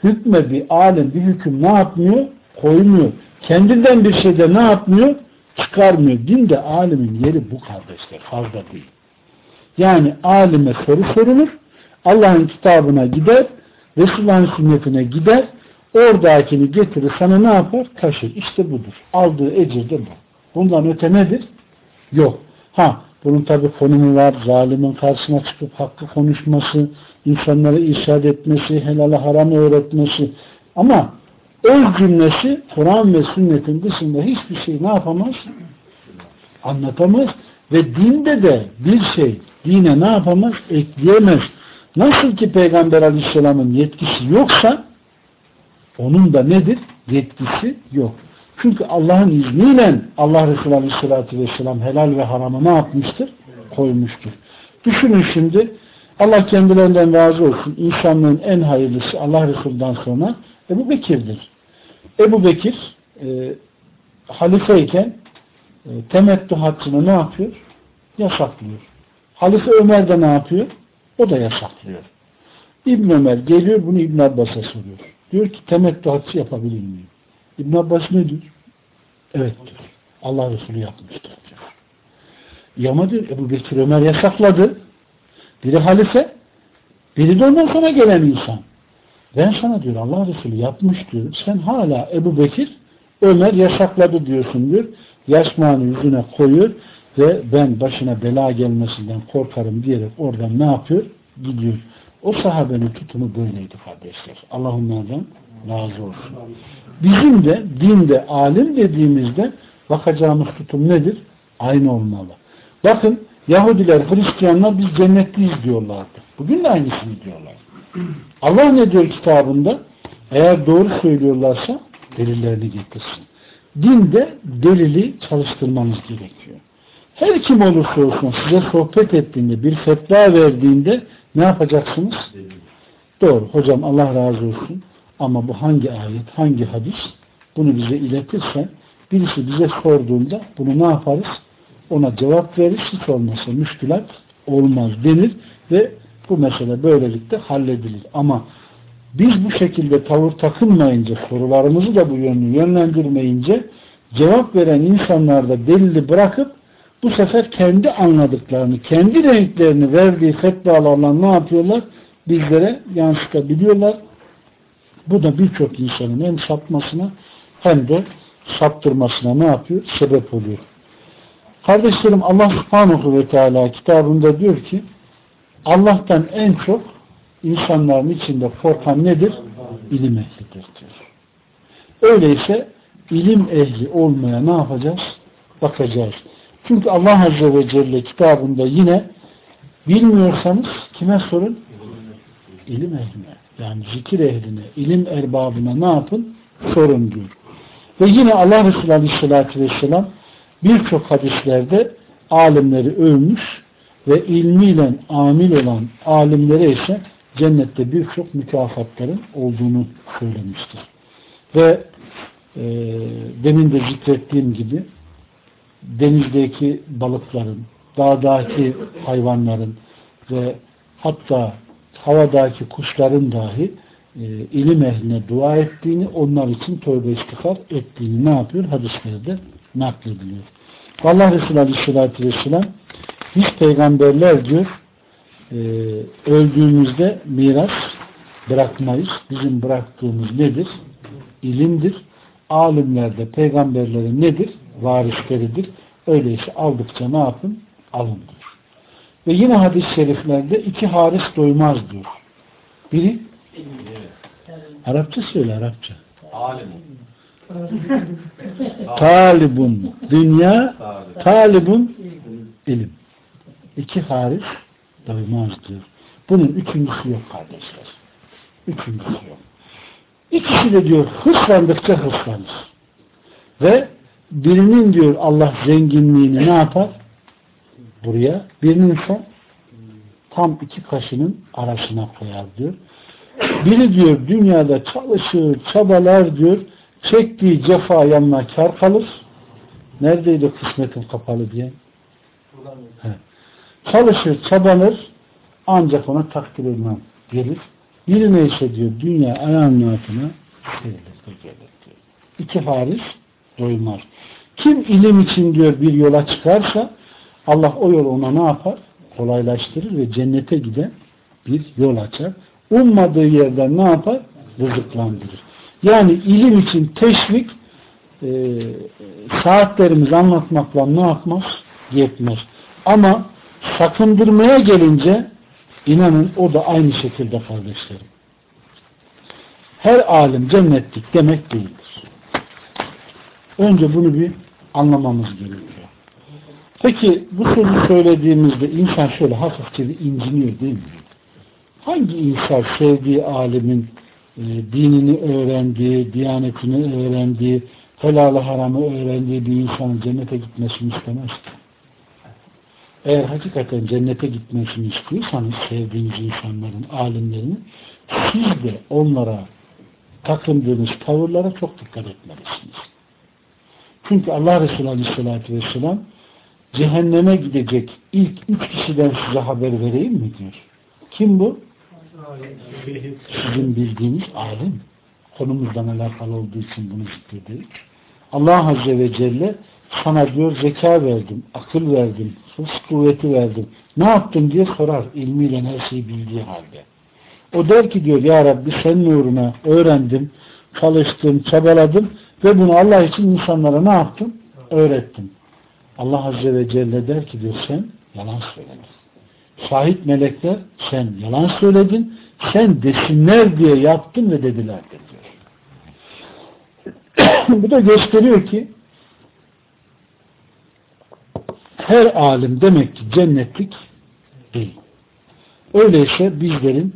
Hükme bir alim bir hüküm ne yapmıyor? Koymuyor. Kendinden bir şeyde ne yapmıyor? Çıkarmıyor. Dinde alimin yeri bu kardeşler. Fazla değil. Yani alime soru sorulur. Allah'ın kitabına gider. Resulullah'ın sünnetine gider. Oradakini getirir. Sana ne yapar? Taşır. İşte budur. Aldığı ecir de bu. Bundan öte nedir? Yok. Ha Bunun tabi konumu var. Zalimin karşısına çıkıp hakkı konuşması, insanları irşad etmesi, helal haram öğretmesi. Ama öz cümlesi Kur'an ve sünnetin dışında hiçbir şey ne yapamaz? Anlatamaz. Ve dinde de bir şey dine ne yapamaz? Ekleyemez. Nasıl ki Peygamber Aleyhisselam'ın yetkisi yoksa onun da nedir? Yetkisi yok. Çünkü Allah'ın izniyle Allah Resulü Aleyhisselatü Vesselam helal ve haramı ne yapmıştır? Koymuştur. Düşünün şimdi Allah kendilerinden razı olsun. İnsanlığın en hayırlısı Allah Resulü'nden sonra Ebu Bekir'dir. Ebu Bekir e, halifeyken e, temettü haccını ne yapıyor? Yasaklıyor. Halife Ömer de ne yapıyor? O da yasaklıyor. İbn Ömer geliyor bunu İbn Abbas'a soruyor. Diyor ki temettü haccı yapabilir miyim? İbn Abbas ne diyor? Evet diyor. Allah Resulü yapmıştır diyor. Yama diyor Ebu Bekir Ömer yasakladı. Biri halife, biri de ondan sonra gelen insan. Ben sana diyor Allah Resulü yapmış diyor. Sen hala Ebu Bekir Ömer yasakladı diyorsun diyor. Yasmağını yüzüne koyuyor ve ben başına bela gelmesinden korkarım diyerek oradan ne yapıyor? Gidiyor. O sahabenin tutumu böyleydi kardeşler. Allah onlardan razı olsun. Bizim de dinde alim dediğimizde bakacağımız tutum nedir? Aynı olmalı. Bakın Yahudiler, Hristiyanlar biz cennetliyiz diyorlardı. Bugün de aynısını diyorlar. Allah ne diyor kitabında? Eğer doğru söylüyorlarsa delillerini getirsin. Dinde delili çalıştırmanız gerekiyor. Her kim olursa olsun size sohbet ettiğinde, bir fetva verdiğinde ne yapacaksınız? Doğru. Hocam Allah razı olsun. Ama bu hangi ayet, hangi hadis? Bunu bize iletirsen birisi bize sorduğunda bunu ne yaparız? Ona cevap verir. Hiç olmazsa müşkülat olmaz denir ve bu mesele böylelikle halledilir. Ama biz bu şekilde tavır takınmayınca, sorularımızı da bu yönlü yönlendirmeyince cevap veren insanlar da delili bırakıp bu sefer kendi anladıklarını, kendi renklerini verdiği fetvalarla ne yapıyorlar? Bizlere yansıtabiliyorlar. Bu da birçok insanın hem sapmasına hem de saptırmasına ne yapıyor? Sebep oluyor. Kardeşlerim Allah subhanahu ve teala kitabında diyor ki Allah'tan en çok insanların içinde korkan nedir? İlim ehlidir diyor. Öyleyse ilim ehli olmaya ne yapacağız? Bakacağız. Çünkü Allah Azze ve Celle kitabında yine bilmiyorsanız kime sorun? İlim ehline. Yani zikir ehline, ilim erbabına ne yapın? Sorun diyor. Ve yine Allah Resulü Aleyhisselatü Vesselam birçok hadislerde alimleri övmüş ve ilmiyle amil olan alimlere ise cennette birçok mükafatların olduğunu söylemiştir. Ve e, demin de zikrettiğim gibi denizdeki balıkların, dağdaki hayvanların ve hatta havadaki kuşların dahi e, ilim ehline dua ettiğini, onlar için tövbe istiğfar ettiğini ne yapıyor? Hadislerde naklediliyor. Allah Resulü Aleyhisselatü Vesselam biz peygamberler diyor e, öldüğümüzde miras bırakmayız. Bizim bıraktığımız nedir? İlimdir. Alimler de peygamberlerin nedir? Varisleridir. Öyleyse aldıkça ne yapın? Alın diyor. Ve yine hadis-i şeriflerde iki haris doymaz diyor. Biri Arapça söyle Arapça. Alim. Talibun dünya talibun ilim. İki haris doymaz diyor. Bunun üçüncüsü yok kardeşler. Üçüncüsü yok. İkisi de diyor hırslandıkça hırslanır. Ve birinin diyor Allah zenginliğini ne yapar? Buraya. Birinin ise tam iki kaşının arasına koyar diyor. Biri diyor dünyada çalışır, çabalar diyor. Çektiği cefa yanına kar kalır. Neredeydi kısmetin kapalı diye? Çalışır, çabanır ancak ona takdir etmem gelir. Birine ise diyor dünya ayağının altına gelir. İki haris doymaz. Kim ilim için diyor bir yola çıkarsa Allah o yolu ona ne yapar? Kolaylaştırır ve cennete giden bir yol açar. Ummadığı yerden ne yapar? Rızıklandırır. Yani ilim için teşvik e, saatlerimizi anlatmakla ne yapmaz? Yetmez. Ama sakındırmaya gelince inanın o da aynı şekilde kardeşlerim. Her alim cennetlik demek değildir. Önce bunu bir anlamamız gerekiyor. Peki bu sözü söylediğimizde insan şöyle hafifçe bir inciniyor değil mi? Hangi insan sevdiği alimin e, dinini öğrendiği, diyanetini öğrendiği, helalı haramı öğrendiği bir insanın cennete gitmesini istemez ki? Eğer hakikaten cennete gitmesini istiyorsanız sevdiğiniz insanların, alimlerin siz de onlara takındığınız tavırlara çok dikkat etmelisiniz. Çünkü Allah Resulü Aleyhisselatü Vesselam cehenneme gidecek ilk üç kişiden size haber vereyim mi diyor. Kim bu? Sizin bildiğiniz alim. Konumuzdan alakalı olduğu için bunu zikrederek. Allah Azze ve Celle sana diyor zeka verdim, akıl verdim, hırs kuvveti verdim. Ne yaptın diye sorar ilmiyle her şeyi bildiği halde. O der ki diyor ya Rabbi senin uğruna öğrendim, çalıştım, çabaladım ve bunu Allah için insanlara ne yaptım? Öğrettim. Allah Azze ve Celle der ki diyor sen yalan söyledin. Şahit melekler sen yalan söyledin, sen desinler diye yaptın ve dediler diyor. Bu da gösteriyor ki her alim demek ki cennetlik değil. Öyleyse bizlerin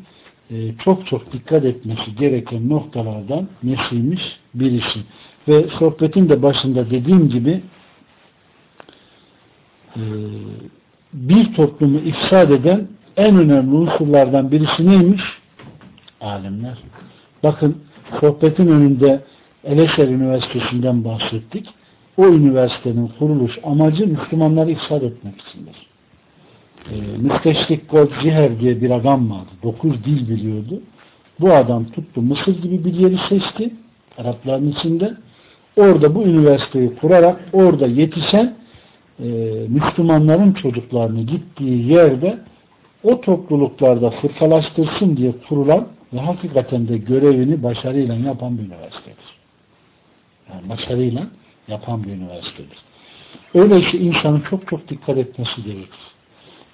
e, çok çok dikkat etmesi gereken noktalardan nesiymiş birisi. Ve sohbetin de başında dediğim gibi e, bir toplumu ifsad eden en önemli unsurlardan birisi neymiş? Alimler. Bakın sohbetin önünde Eleser Üniversitesi'nden bahsettik. O üniversitenin kuruluş amacı Müslümanları ifsad etmek içindir. E, Müsteşrik Goldziher diye bir adam vardı. Dokuz dil biliyordu. Bu adam tuttu Mısır gibi bir yeri seçti. Arapların içinde. Orada bu üniversiteyi kurarak orada yetişen e, Müslümanların çocuklarını gittiği yerde o topluluklarda fırkalaştırsın diye kurulan ve hakikaten de görevini başarıyla yapan bir üniversitedir. Yani başarıyla yapan bir üniversitedir. Öyleyse insanın çok çok dikkat etmesi gerekir.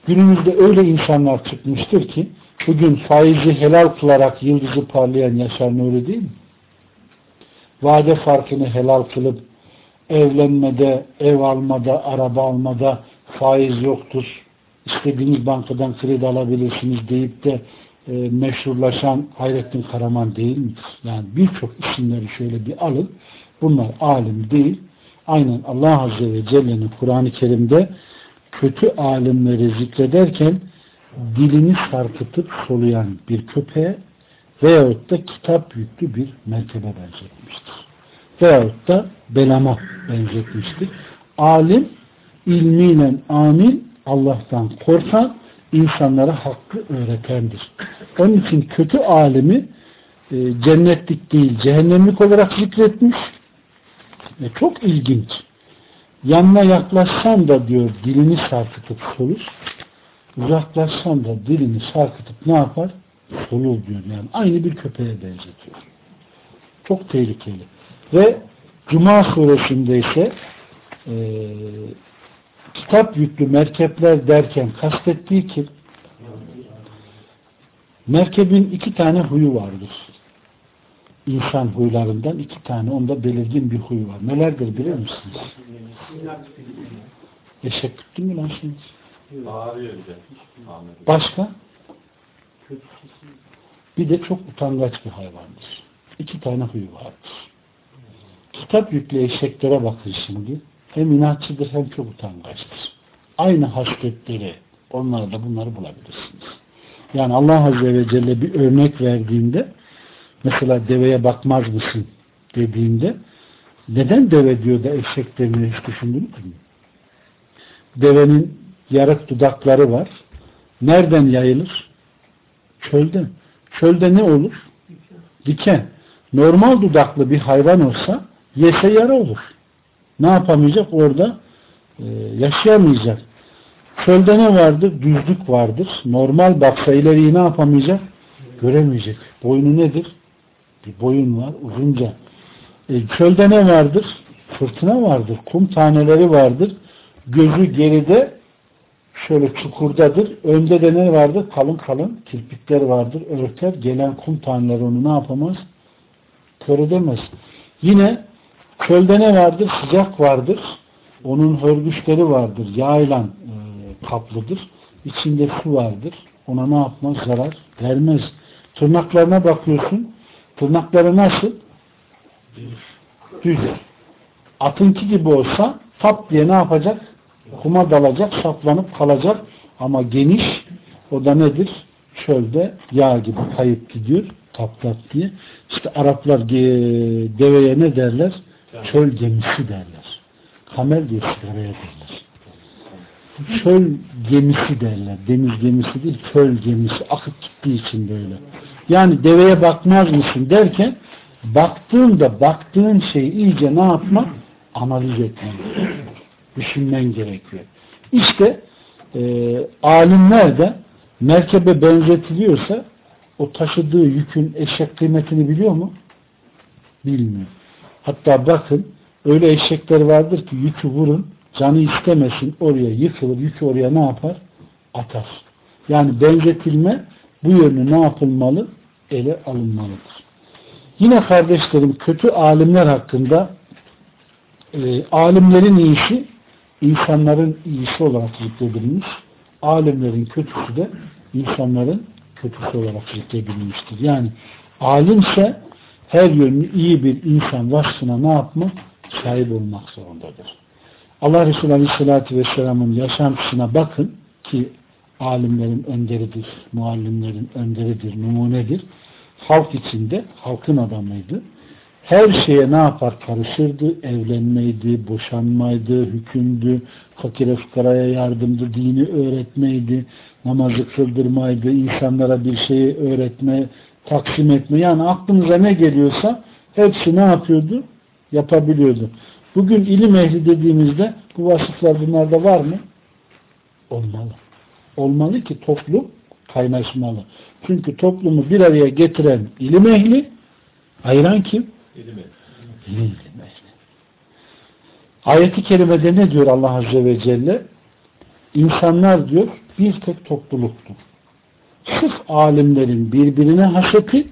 Günümüzde öyle insanlar çıkmıştır ki bugün faizi helal kılarak yıldızı parlayan Yaşar Nuri değil mi? Vade farkını helal kılıp evlenmede, ev almada, araba almada faiz yoktur. İstediğiniz bankadan kredi alabilirsiniz deyip de e, meşhurlaşan Hayrettin Karaman değil midir? Yani birçok isimleri şöyle bir alın. Bunlar alim değil. Aynen Allah Azze ve Celle'nin Kur'an-ı Kerim'de kötü alimleri zikrederken dilini sarkıtıp soluyan bir köpeğe veyahut da kitap yüklü bir merkebe benzetmiştir. Veyahut da belama benzetmiştir. Alim ilmiyle amin Allah'tan korkan insanlara hakkı öğretendir. Onun için kötü alimi e, cennetlik değil cehennemlik olarak zikretmiş ve çok ilginç. Yanına yaklaşsan da diyor dilini sarkıtıp solur. Uzaklaşsan da dilini sarkıtıp ne yapar? Solur diyor. Yani aynı bir köpeğe benzetiyor. Çok tehlikeli. Ve Cuma suresinde ise e, kitap yüklü merkepler derken kastettiği ki merkebin iki tane huyu vardır. İnsan huylarından iki tane onda belirgin bir huyu var. Nelerdir bilir misiniz? Eşek tuttun mu lan şimdi? Başka? Bir de çok utangaç bir hayvandır. İki tane huyu vardır. Kitap yüklü eşeklere bakın şimdi. Hem inatçıdır hem çok utangaçtır. Aynı hasletleri onlarda bunları bulabilirsiniz. Yani Allah Azze ve Celle bir örnek verdiğinde mesela deveye bakmaz mısın dediğinde neden deve diyor da eşek demiyor hiç düşündünüz mü? Devenin yarık dudakları var. Nereden yayılır? Çölden. Çölde ne olur? Diken. Normal dudaklı bir hayvan olsa yese yara olur. Ne yapamayacak? Orada e, yaşayamayacak. Çölde ne vardır? Düzlük vardır. Normal baksa ileriyi ne yapamayacak? Göremeyecek. Boynu nedir? Bir boyun var. Uzunca. E, çölde ne vardır? Fırtına vardır. Kum taneleri vardır. Gözü geride şöyle çukurdadır. Önde de ne vardır? Kalın kalın kirpikler vardır. Örter. Gelen kum taneleri onu ne yapamaz? Kör edemez. Yine çölde ne vardır? Sıcak vardır. Onun hörgüçleri vardır. Yağ e, kaplıdır. İçinde su vardır. Ona ne yapmaz? Zarar vermez. Tırnaklarına bakıyorsun. Tırnakları nasıl? Düz. Atınki gibi olsa tap diye ne yapacak? Kuma dalacak, saplanıp kalacak. Ama geniş, o da nedir? Çölde yağ gibi kayıp gidiyor. Tap tap diye. İşte Araplar deveye ne derler? Çöl gemisi derler. Kamel diye sigaraya derler. Çöl gemisi derler. Deniz gemisi değil, çöl gemisi. Akıp gittiği için böyle. Yani deveye bakmaz mısın derken baktığında baktığın şeyi iyice ne yapmak? Analiz etmen Düşünmen gerekiyor. İşte e, alimler de merkebe benzetiliyorsa o taşıdığı yükün eşek kıymetini biliyor mu? Bilmiyor. Hatta bakın öyle eşekler vardır ki yükü vurun canı istemesin oraya yıkılır yükü oraya ne yapar? Atar. Yani benzetilme bu yönü ne yapılmalı? Ele alınmalıdır. Yine kardeşlerim kötü alimler hakkında e, alimlerin iyisi insanların iyisi olarak zikredilmiş. Alimlerin kötüsü de insanların kötüsü olarak zikredilmiştir. Yani alimse her yönlü iyi bir insan vasfına ne yapmak? Sahip olmak zorundadır. Allah Resulü Aleyhisselatü Vesselam'ın yaşantısına bakın ki alimlerin önderidir, muallimlerin önderidir, numunedir. Halk içinde halkın adamıydı. Her şeye ne yapar? Karışırdı. Evlenmeydi, boşanmaydı, hükümdü, fakire fukaraya yardımdı, dini öğretmeydi, namazı kıldırmaydı, insanlara bir şeyi öğretme, taksim etme. Yani aklınıza ne geliyorsa hepsi ne yapıyordu? Yapabiliyordu. Bugün ilim ehli dediğimizde bu vasıflar bunlarda var mı? Olmalı. Olmalı ki toplum kaynaşmalı. Çünkü toplumu bir araya getiren ilim ehli ayıran kim? İlim ehli. Ayeti kerimede ne diyor Allah Azze ve Celle? İnsanlar diyor bir tek topluluktur. Sırf alimlerin birbirine haseti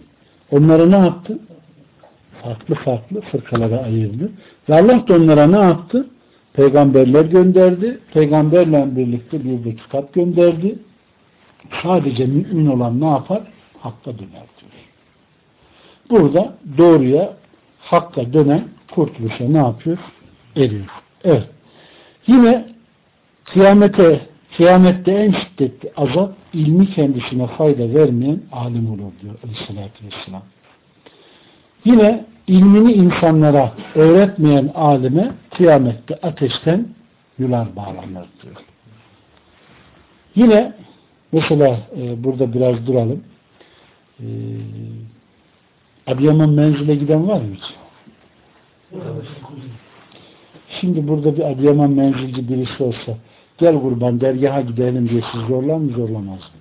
onları ne yaptı? Farklı farklı fırkalara ayırdı. Ve Allah da onlara ne yaptı? Peygamberler gönderdi. Peygamberle birlikte bir de kitap gönderdi. Sadece mümin olan ne yapar? Hakka döner diyor. Burada doğruya, hakka dönen kurtuluşa ne yapıyor? Eriyor. Evet. Yine kıyamete kıyamette en şiddetli azap ilmi kendisine fayda vermeyen alim olur diyor Aleyhisselatü Vesselam. Yine ilmini insanlara öğretmeyen alime kıyamette ateşten yular bağlanır diyor. Yine mesela e, burada biraz duralım. E, Adıyaman menzile giden var mı hiç? Şimdi burada bir Adıyaman menzilci birisi olsa gel kurban dergaha gidelim diye siz zorlar mı zorlamaz mı?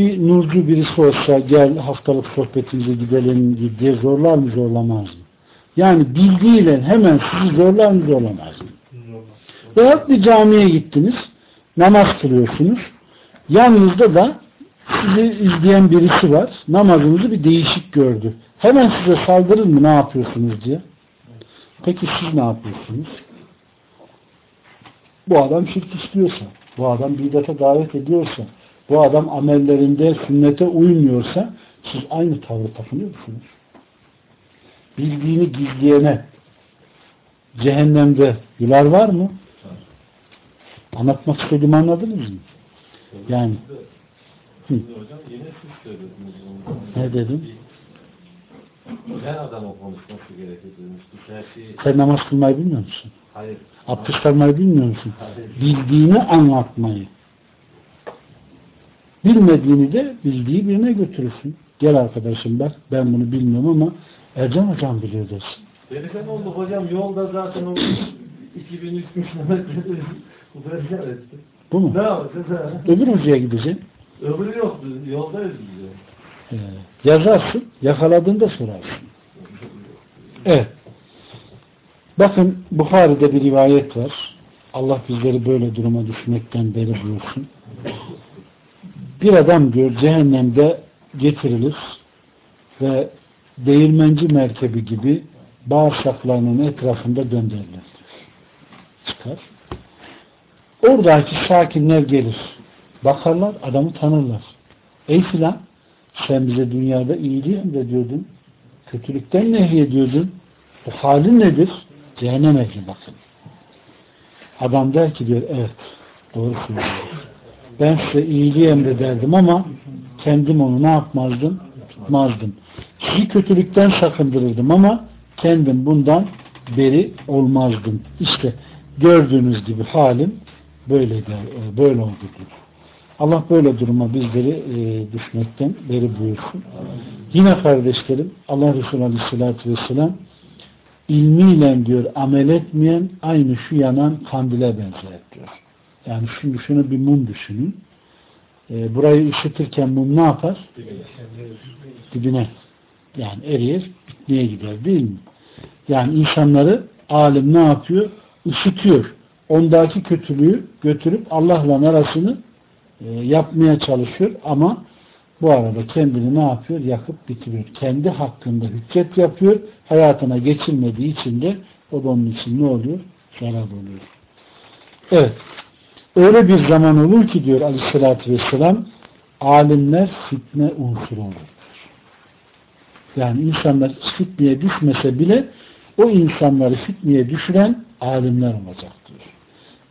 bir nurcu birisi olsa gel haftalık sohbetimize gidelim diye zorlar mı zorlamaz mı? Yani bildiğiyle hemen sizi zorlar mı zorlamaz mı? Veyahut bir camiye gittiniz namaz kılıyorsunuz yanınızda da sizi izleyen birisi var namazınızı bir değişik gördü. Hemen size saldırır mı ne yapıyorsunuz diye. Peki siz ne yapıyorsunuz? Bu adam şirk istiyorsa, bu adam bidete davet ediyorsa, bu adam amellerinde sünnete uymuyorsa siz aynı tavrı takınıyor musunuz? Bildiğini gizleyene cehennemde yular var mı? Anlatmak istediğimi anladınız mı? Yani Hı. Ne dedim? Her adamın konuşması gerekir demiştik. Sen namaz kılmayı bilmiyor musun? Hayır. Abdest almayı bilmiyor musun? Hayır. Bildiğini anlatmayı. Bilmediğini de bildiği birine götürürsün. Gel arkadaşım bak ben bunu bilmiyorum ama Ercan hocam biliyor dersin. Perişan oldu hocam yolda zaten o 2003 metre etti. Bu mu? Ne yapacağız? Öbür hocaya gideceksin. Öbürü yoktu. Yoldayız biz. Ee, yazarsın. Yakaladığında sorarsın. Evet. Bakın Bukhari'de bir rivayet var. Allah bizleri böyle duruma düşmekten beri buyursun. Bir adam diyor cehennemde getirilir ve değirmenci merkebi gibi bağırsaklarının etrafında döndürülür. Çıkar. Oradaki sakinler gelir. Bakarlar, adamı tanırlar. Ey filan, sen bize dünyada iyiliği emrediyordun. Kötülükten nehyediyordun. Bu halin nedir? Cehennem ehli bakın. Adam der ki diyor, evet, doğru söylüyor. Ben size iyiliği emrederdim ama kendim onu ne yapmazdım? Tutmazdım. Sizi kötülükten sakındırırdım ama kendim bundan beri olmazdım. İşte gördüğünüz gibi halim böyle de, böyle oldu diyor. Allah böyle duruma bizleri e, düşmekten beri buyursun. Yine kardeşlerim Allah Resulü Aleyhisselatü Vesselam ilmiyle diyor amel etmeyen aynı şu yanan kandile benzer diyor. Yani şimdi şunu bir mum düşünün. E, burayı ışıtırken mum ne yapar? Dibine. Yani eriyir, bitmeye gider değil mi? Yani insanları alim ne yapıyor? Işıtıyor. Ondaki kötülüğü götürüp Allah'la arasını yapmaya çalışıyor ama bu arada kendini ne yapıyor? Yakıp bitiriyor. Kendi hakkında hüccet yapıyor. Hayatına geçilmediği için de o da onun için ne oluyor? Zarar oluyor. Evet. Öyle bir zaman olur ki diyor aleyhissalatü vesselam alimler fitne unsuru olur. Yani insanlar fitneye düşmese bile o insanları fitneye düşüren alimler olacaktır.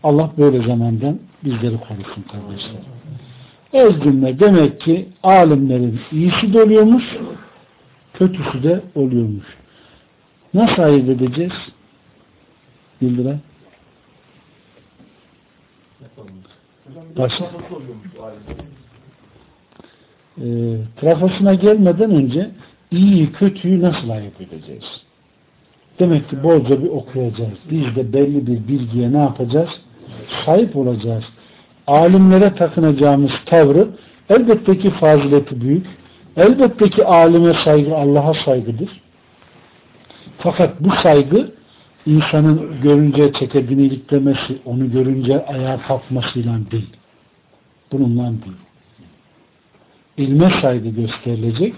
Allah böyle zamandan bizleri korusun kardeşler. Ez cümle demek ki alimlerin iyisi de oluyormuş, kötüsü de oluyormuş. Nasıl ayırt edeceğiz? Bildiren. Basit. E, trafosuna gelmeden önce iyiyi kötüyü nasıl ayırt edeceğiz? Demek ki bolca bir okuyacağız. Biz de belli bir bilgiye ne yapacağız? Sahip olacağız. Alimlere takınacağımız tavrı elbette ki fazileti büyük. Elbette ki alime saygı Allah'a saygıdır. Fakat bu saygı insanın görünce çekedini iliklemesi, onu görünce ayağa kalkmasıyla değil. Bununla değil. İlme saygı gösterilecek.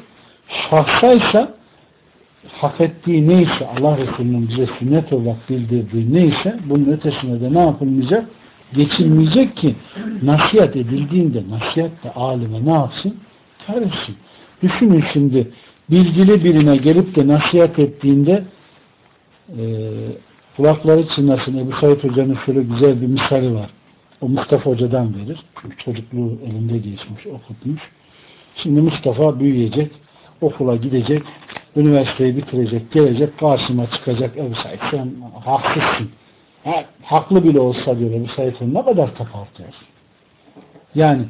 Şahsaysa hak ettiği neyse Allah Resulü'nün bize sünnet olarak bildirdiği neyse bunun ötesine de ne yapılmayacak? Geçilmeyecek ki nasihat edildiğinde nasihat de alime ne yapsın? Karışsın. Düşünün şimdi bilgili birine gelip de nasihat ettiğinde e, kulakları çınlasın Ebu Said Hoca'nın şöyle güzel bir misali var. O Mustafa Hoca'dan verir. Çünkü çocukluğu elinde geçmiş, okutmuş. Şimdi Mustafa büyüyecek, okula gidecek, üniversiteyi bitirecek, gelecek, karşıma çıkacak Ebu Said sen haksızsın. Ha, haklı bile olsa diyor Ebu Said ne kadar kapatıyor. Yani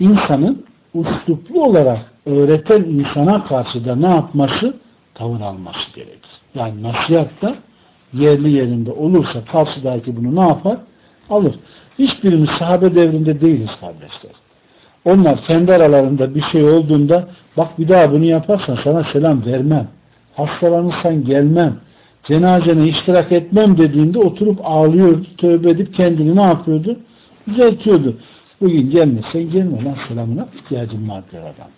insanın usluplu olarak öğreten insana karşı da ne yapması? Tavır alması gerekir. Yani nasihat da yerli yerinde olursa karşıdaki bunu ne yapar? Alır. Hiçbirimiz sahabe devrinde değiliz kardeşler. Onlar kendi aralarında bir şey olduğunda bak bir daha bunu yaparsan sana selam vermem. Hastalanırsan gelmem. Cenazene iştirak etmem dediğinde oturup ağlıyordu. Tövbe edip kendini ne yapıyordu? Düzeltiyordu. Bugün gelmesen gelme lan selamına ihtiyacım var diyor adam.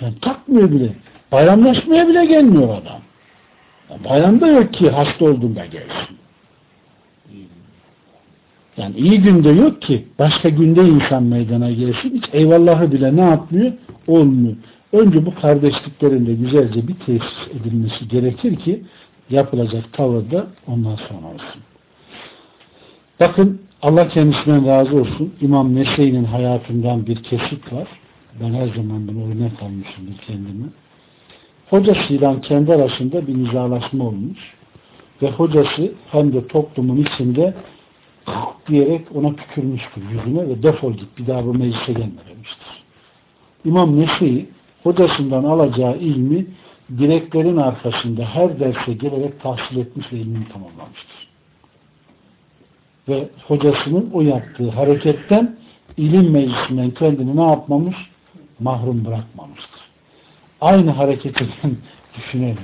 Yani takmıyor bile. Bayramlaşmaya bile gelmiyor adam. Yani bayramda yok ki hasta olduğunda gelsin. Yani iyi günde yok ki başka günde insan meydana gelsin. Hiç eyvallahı bile ne yapmıyor? Olmuyor. Önce bu kardeşliklerin de güzelce bir tesis edilmesi gerekir ki yapılacak tavır da ondan sonra olsun. Bakın Allah kendisinden razı olsun. İmam Nese'nin hayatından bir kesit var. Ben her zaman bunu örnek almışımdır kendime. Hocasıyla kendi arasında bir nizalaşma olmuş. Ve hocası hem de toplumun içinde diyerek ona tükürmüştür yüzüne ve defol git bir daha bu meclise gelme demiştir. İmam Nese'yi hocasından alacağı ilmi direklerin arkasında her derse gelerek tahsil etmiş ve ilmini tamamlamıştır. Ve hocasının o yaptığı hareketten ilim meclisinden kendini ne yapmamış? Mahrum bırakmamıştır. Aynı hareket eden düşünemiyor.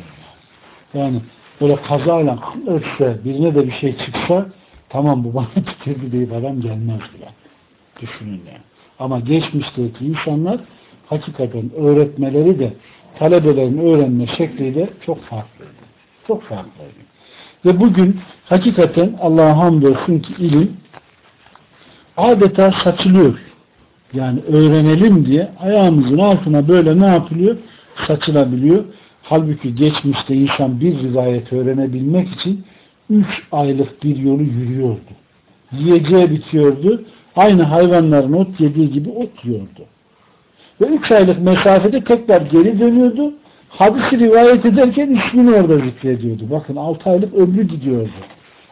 Yani böyle kazayla ötse birine de bir şey çıksa tamam bu bana bitirdi deyip adam gelmez bile. Düşünün yani. Ama geçmişteki insanlar hakikaten öğretmeleri de talebelerin öğrenme şekli de çok farklıydı. Çok farklıydı. Ve bugün hakikaten Allah'a hamdolsun ki ilim adeta saçılıyor. Yani öğrenelim diye ayağımızın altına böyle ne yapılıyor? Saçılabiliyor. Halbuki geçmişte insan bir rivayet öğrenebilmek için üç aylık bir yolu yürüyordu. Yiyeceği bitiyordu. Aynı hayvanların ot yediği gibi ot yiyordu. Ve üç aylık mesafede tekrar geri dönüyordu. Hadisi rivayet ederken ismini orada zikrediyordu. Bakın altı aylık ömrü gidiyordu.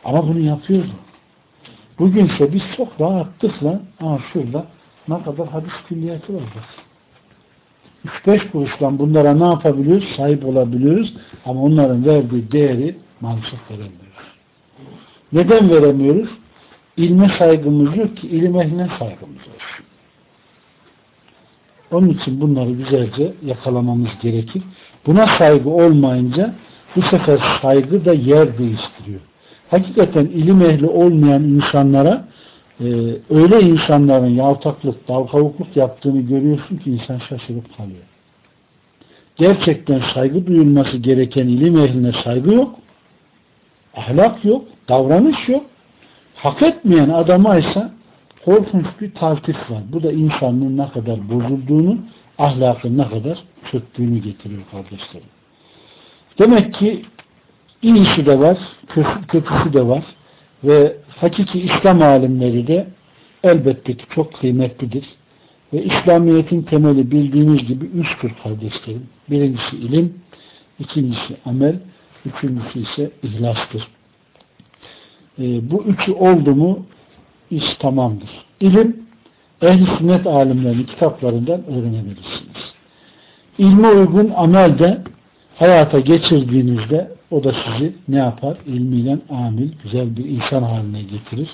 Ama bunu yapıyordu. Bugünse biz çok rahatlıkla aa şurada ne kadar hadis külliyatı var. 3-5 kuruştan bunlara ne yapabiliyoruz? Sahip olabiliyoruz. Ama onların verdiği değeri maalesef veremiyoruz. Neden veremiyoruz? İlme saygımız yok ki ilim ehline saygımız olsun. Onun için bunları güzelce yakalamamız gerekir. Buna saygı olmayınca bu sefer saygı da yer değiştiriyor. Hakikaten ilim ehli olmayan insanlara e, öyle insanların yaltaklık, dalgavukluk yaptığını görüyorsun ki insan şaşırıp kalıyor. Gerçekten saygı duyulması gereken ilim ehline saygı yok. Ahlak yok. Davranış yok. Hak etmeyen adama ise korkunç bir taltif var. Bu da insanlığın ne kadar bozulduğunu, ahlakın ne kadar çöktüğünü getiriyor kardeşlerim. Demek ki iyisi de var, kötüsü de var ve hakiki İslam alimleri de elbette ki çok kıymetlidir. Ve İslamiyet'in temeli bildiğiniz gibi üçtür kardeşlerim. Birincisi ilim, ikincisi amel, üçüncüsü ise ihlastır. Ee, bu üçü oldu mu iş tamamdır. İlim, ehl-i sünnet alimlerinin kitaplarından öğrenebilirsiniz. İlme uygun amel de hayata geçirdiğinizde o da sizi ne yapar? İlmiyle amil, güzel bir insan haline getirir.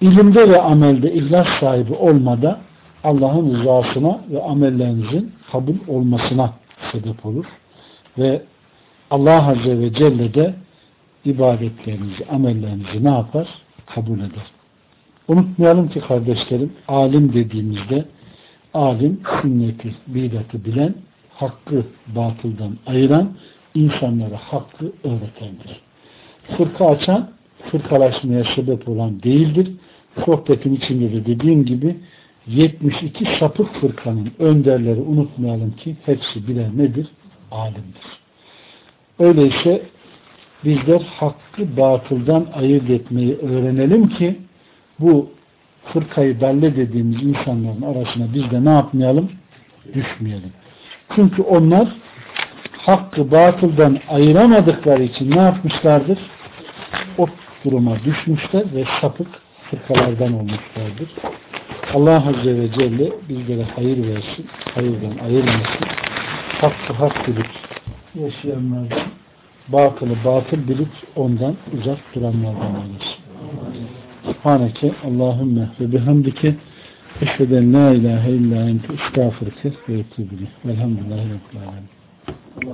İlimde ve amelde ihlas sahibi olmada Allah'ın rızasına ve amellerinizin kabul olmasına sebep olur. Ve Allah Azze ve Celle de ibadetlerinizi, amellerinizi ne yapar? Kabul eder. Unutmayalım ki kardeşlerim, alim dediğimizde alim sünneti, bidatı bilen, hakkı batıldan ayıran, insanlara hakkı öğretendir. Fırka açan, fırkalaşmaya sebep olan değildir. Sohbetin içinde de dediğim gibi 72 sapık fırkanın önderleri unutmayalım ki hepsi bilen nedir? Alimdir. Öyleyse bizler hakkı batıldan ayırt etmeyi öğrenelim ki bu fırkayı dalle dediğimiz insanların arasına biz de ne yapmayalım? Düşmeyelim. Çünkü onlar hakkı batıldan ayıramadıkları için ne yapmışlardır? O duruma düşmüşler ve sapık fırkalardan olmuşlardır. Allah Azze ve Celle bizlere hayır versin, hayırdan ayırmasın. Hakkı hak bilip yaşayanlardan, batılı batıl bilip ondan uzak duranlardan eylesin. Subhaneke Allahümme ve bihamdike eşveden la ilahe illa ente estağfurke ve etubile. Velhamdülillahi Rabbil Alemin.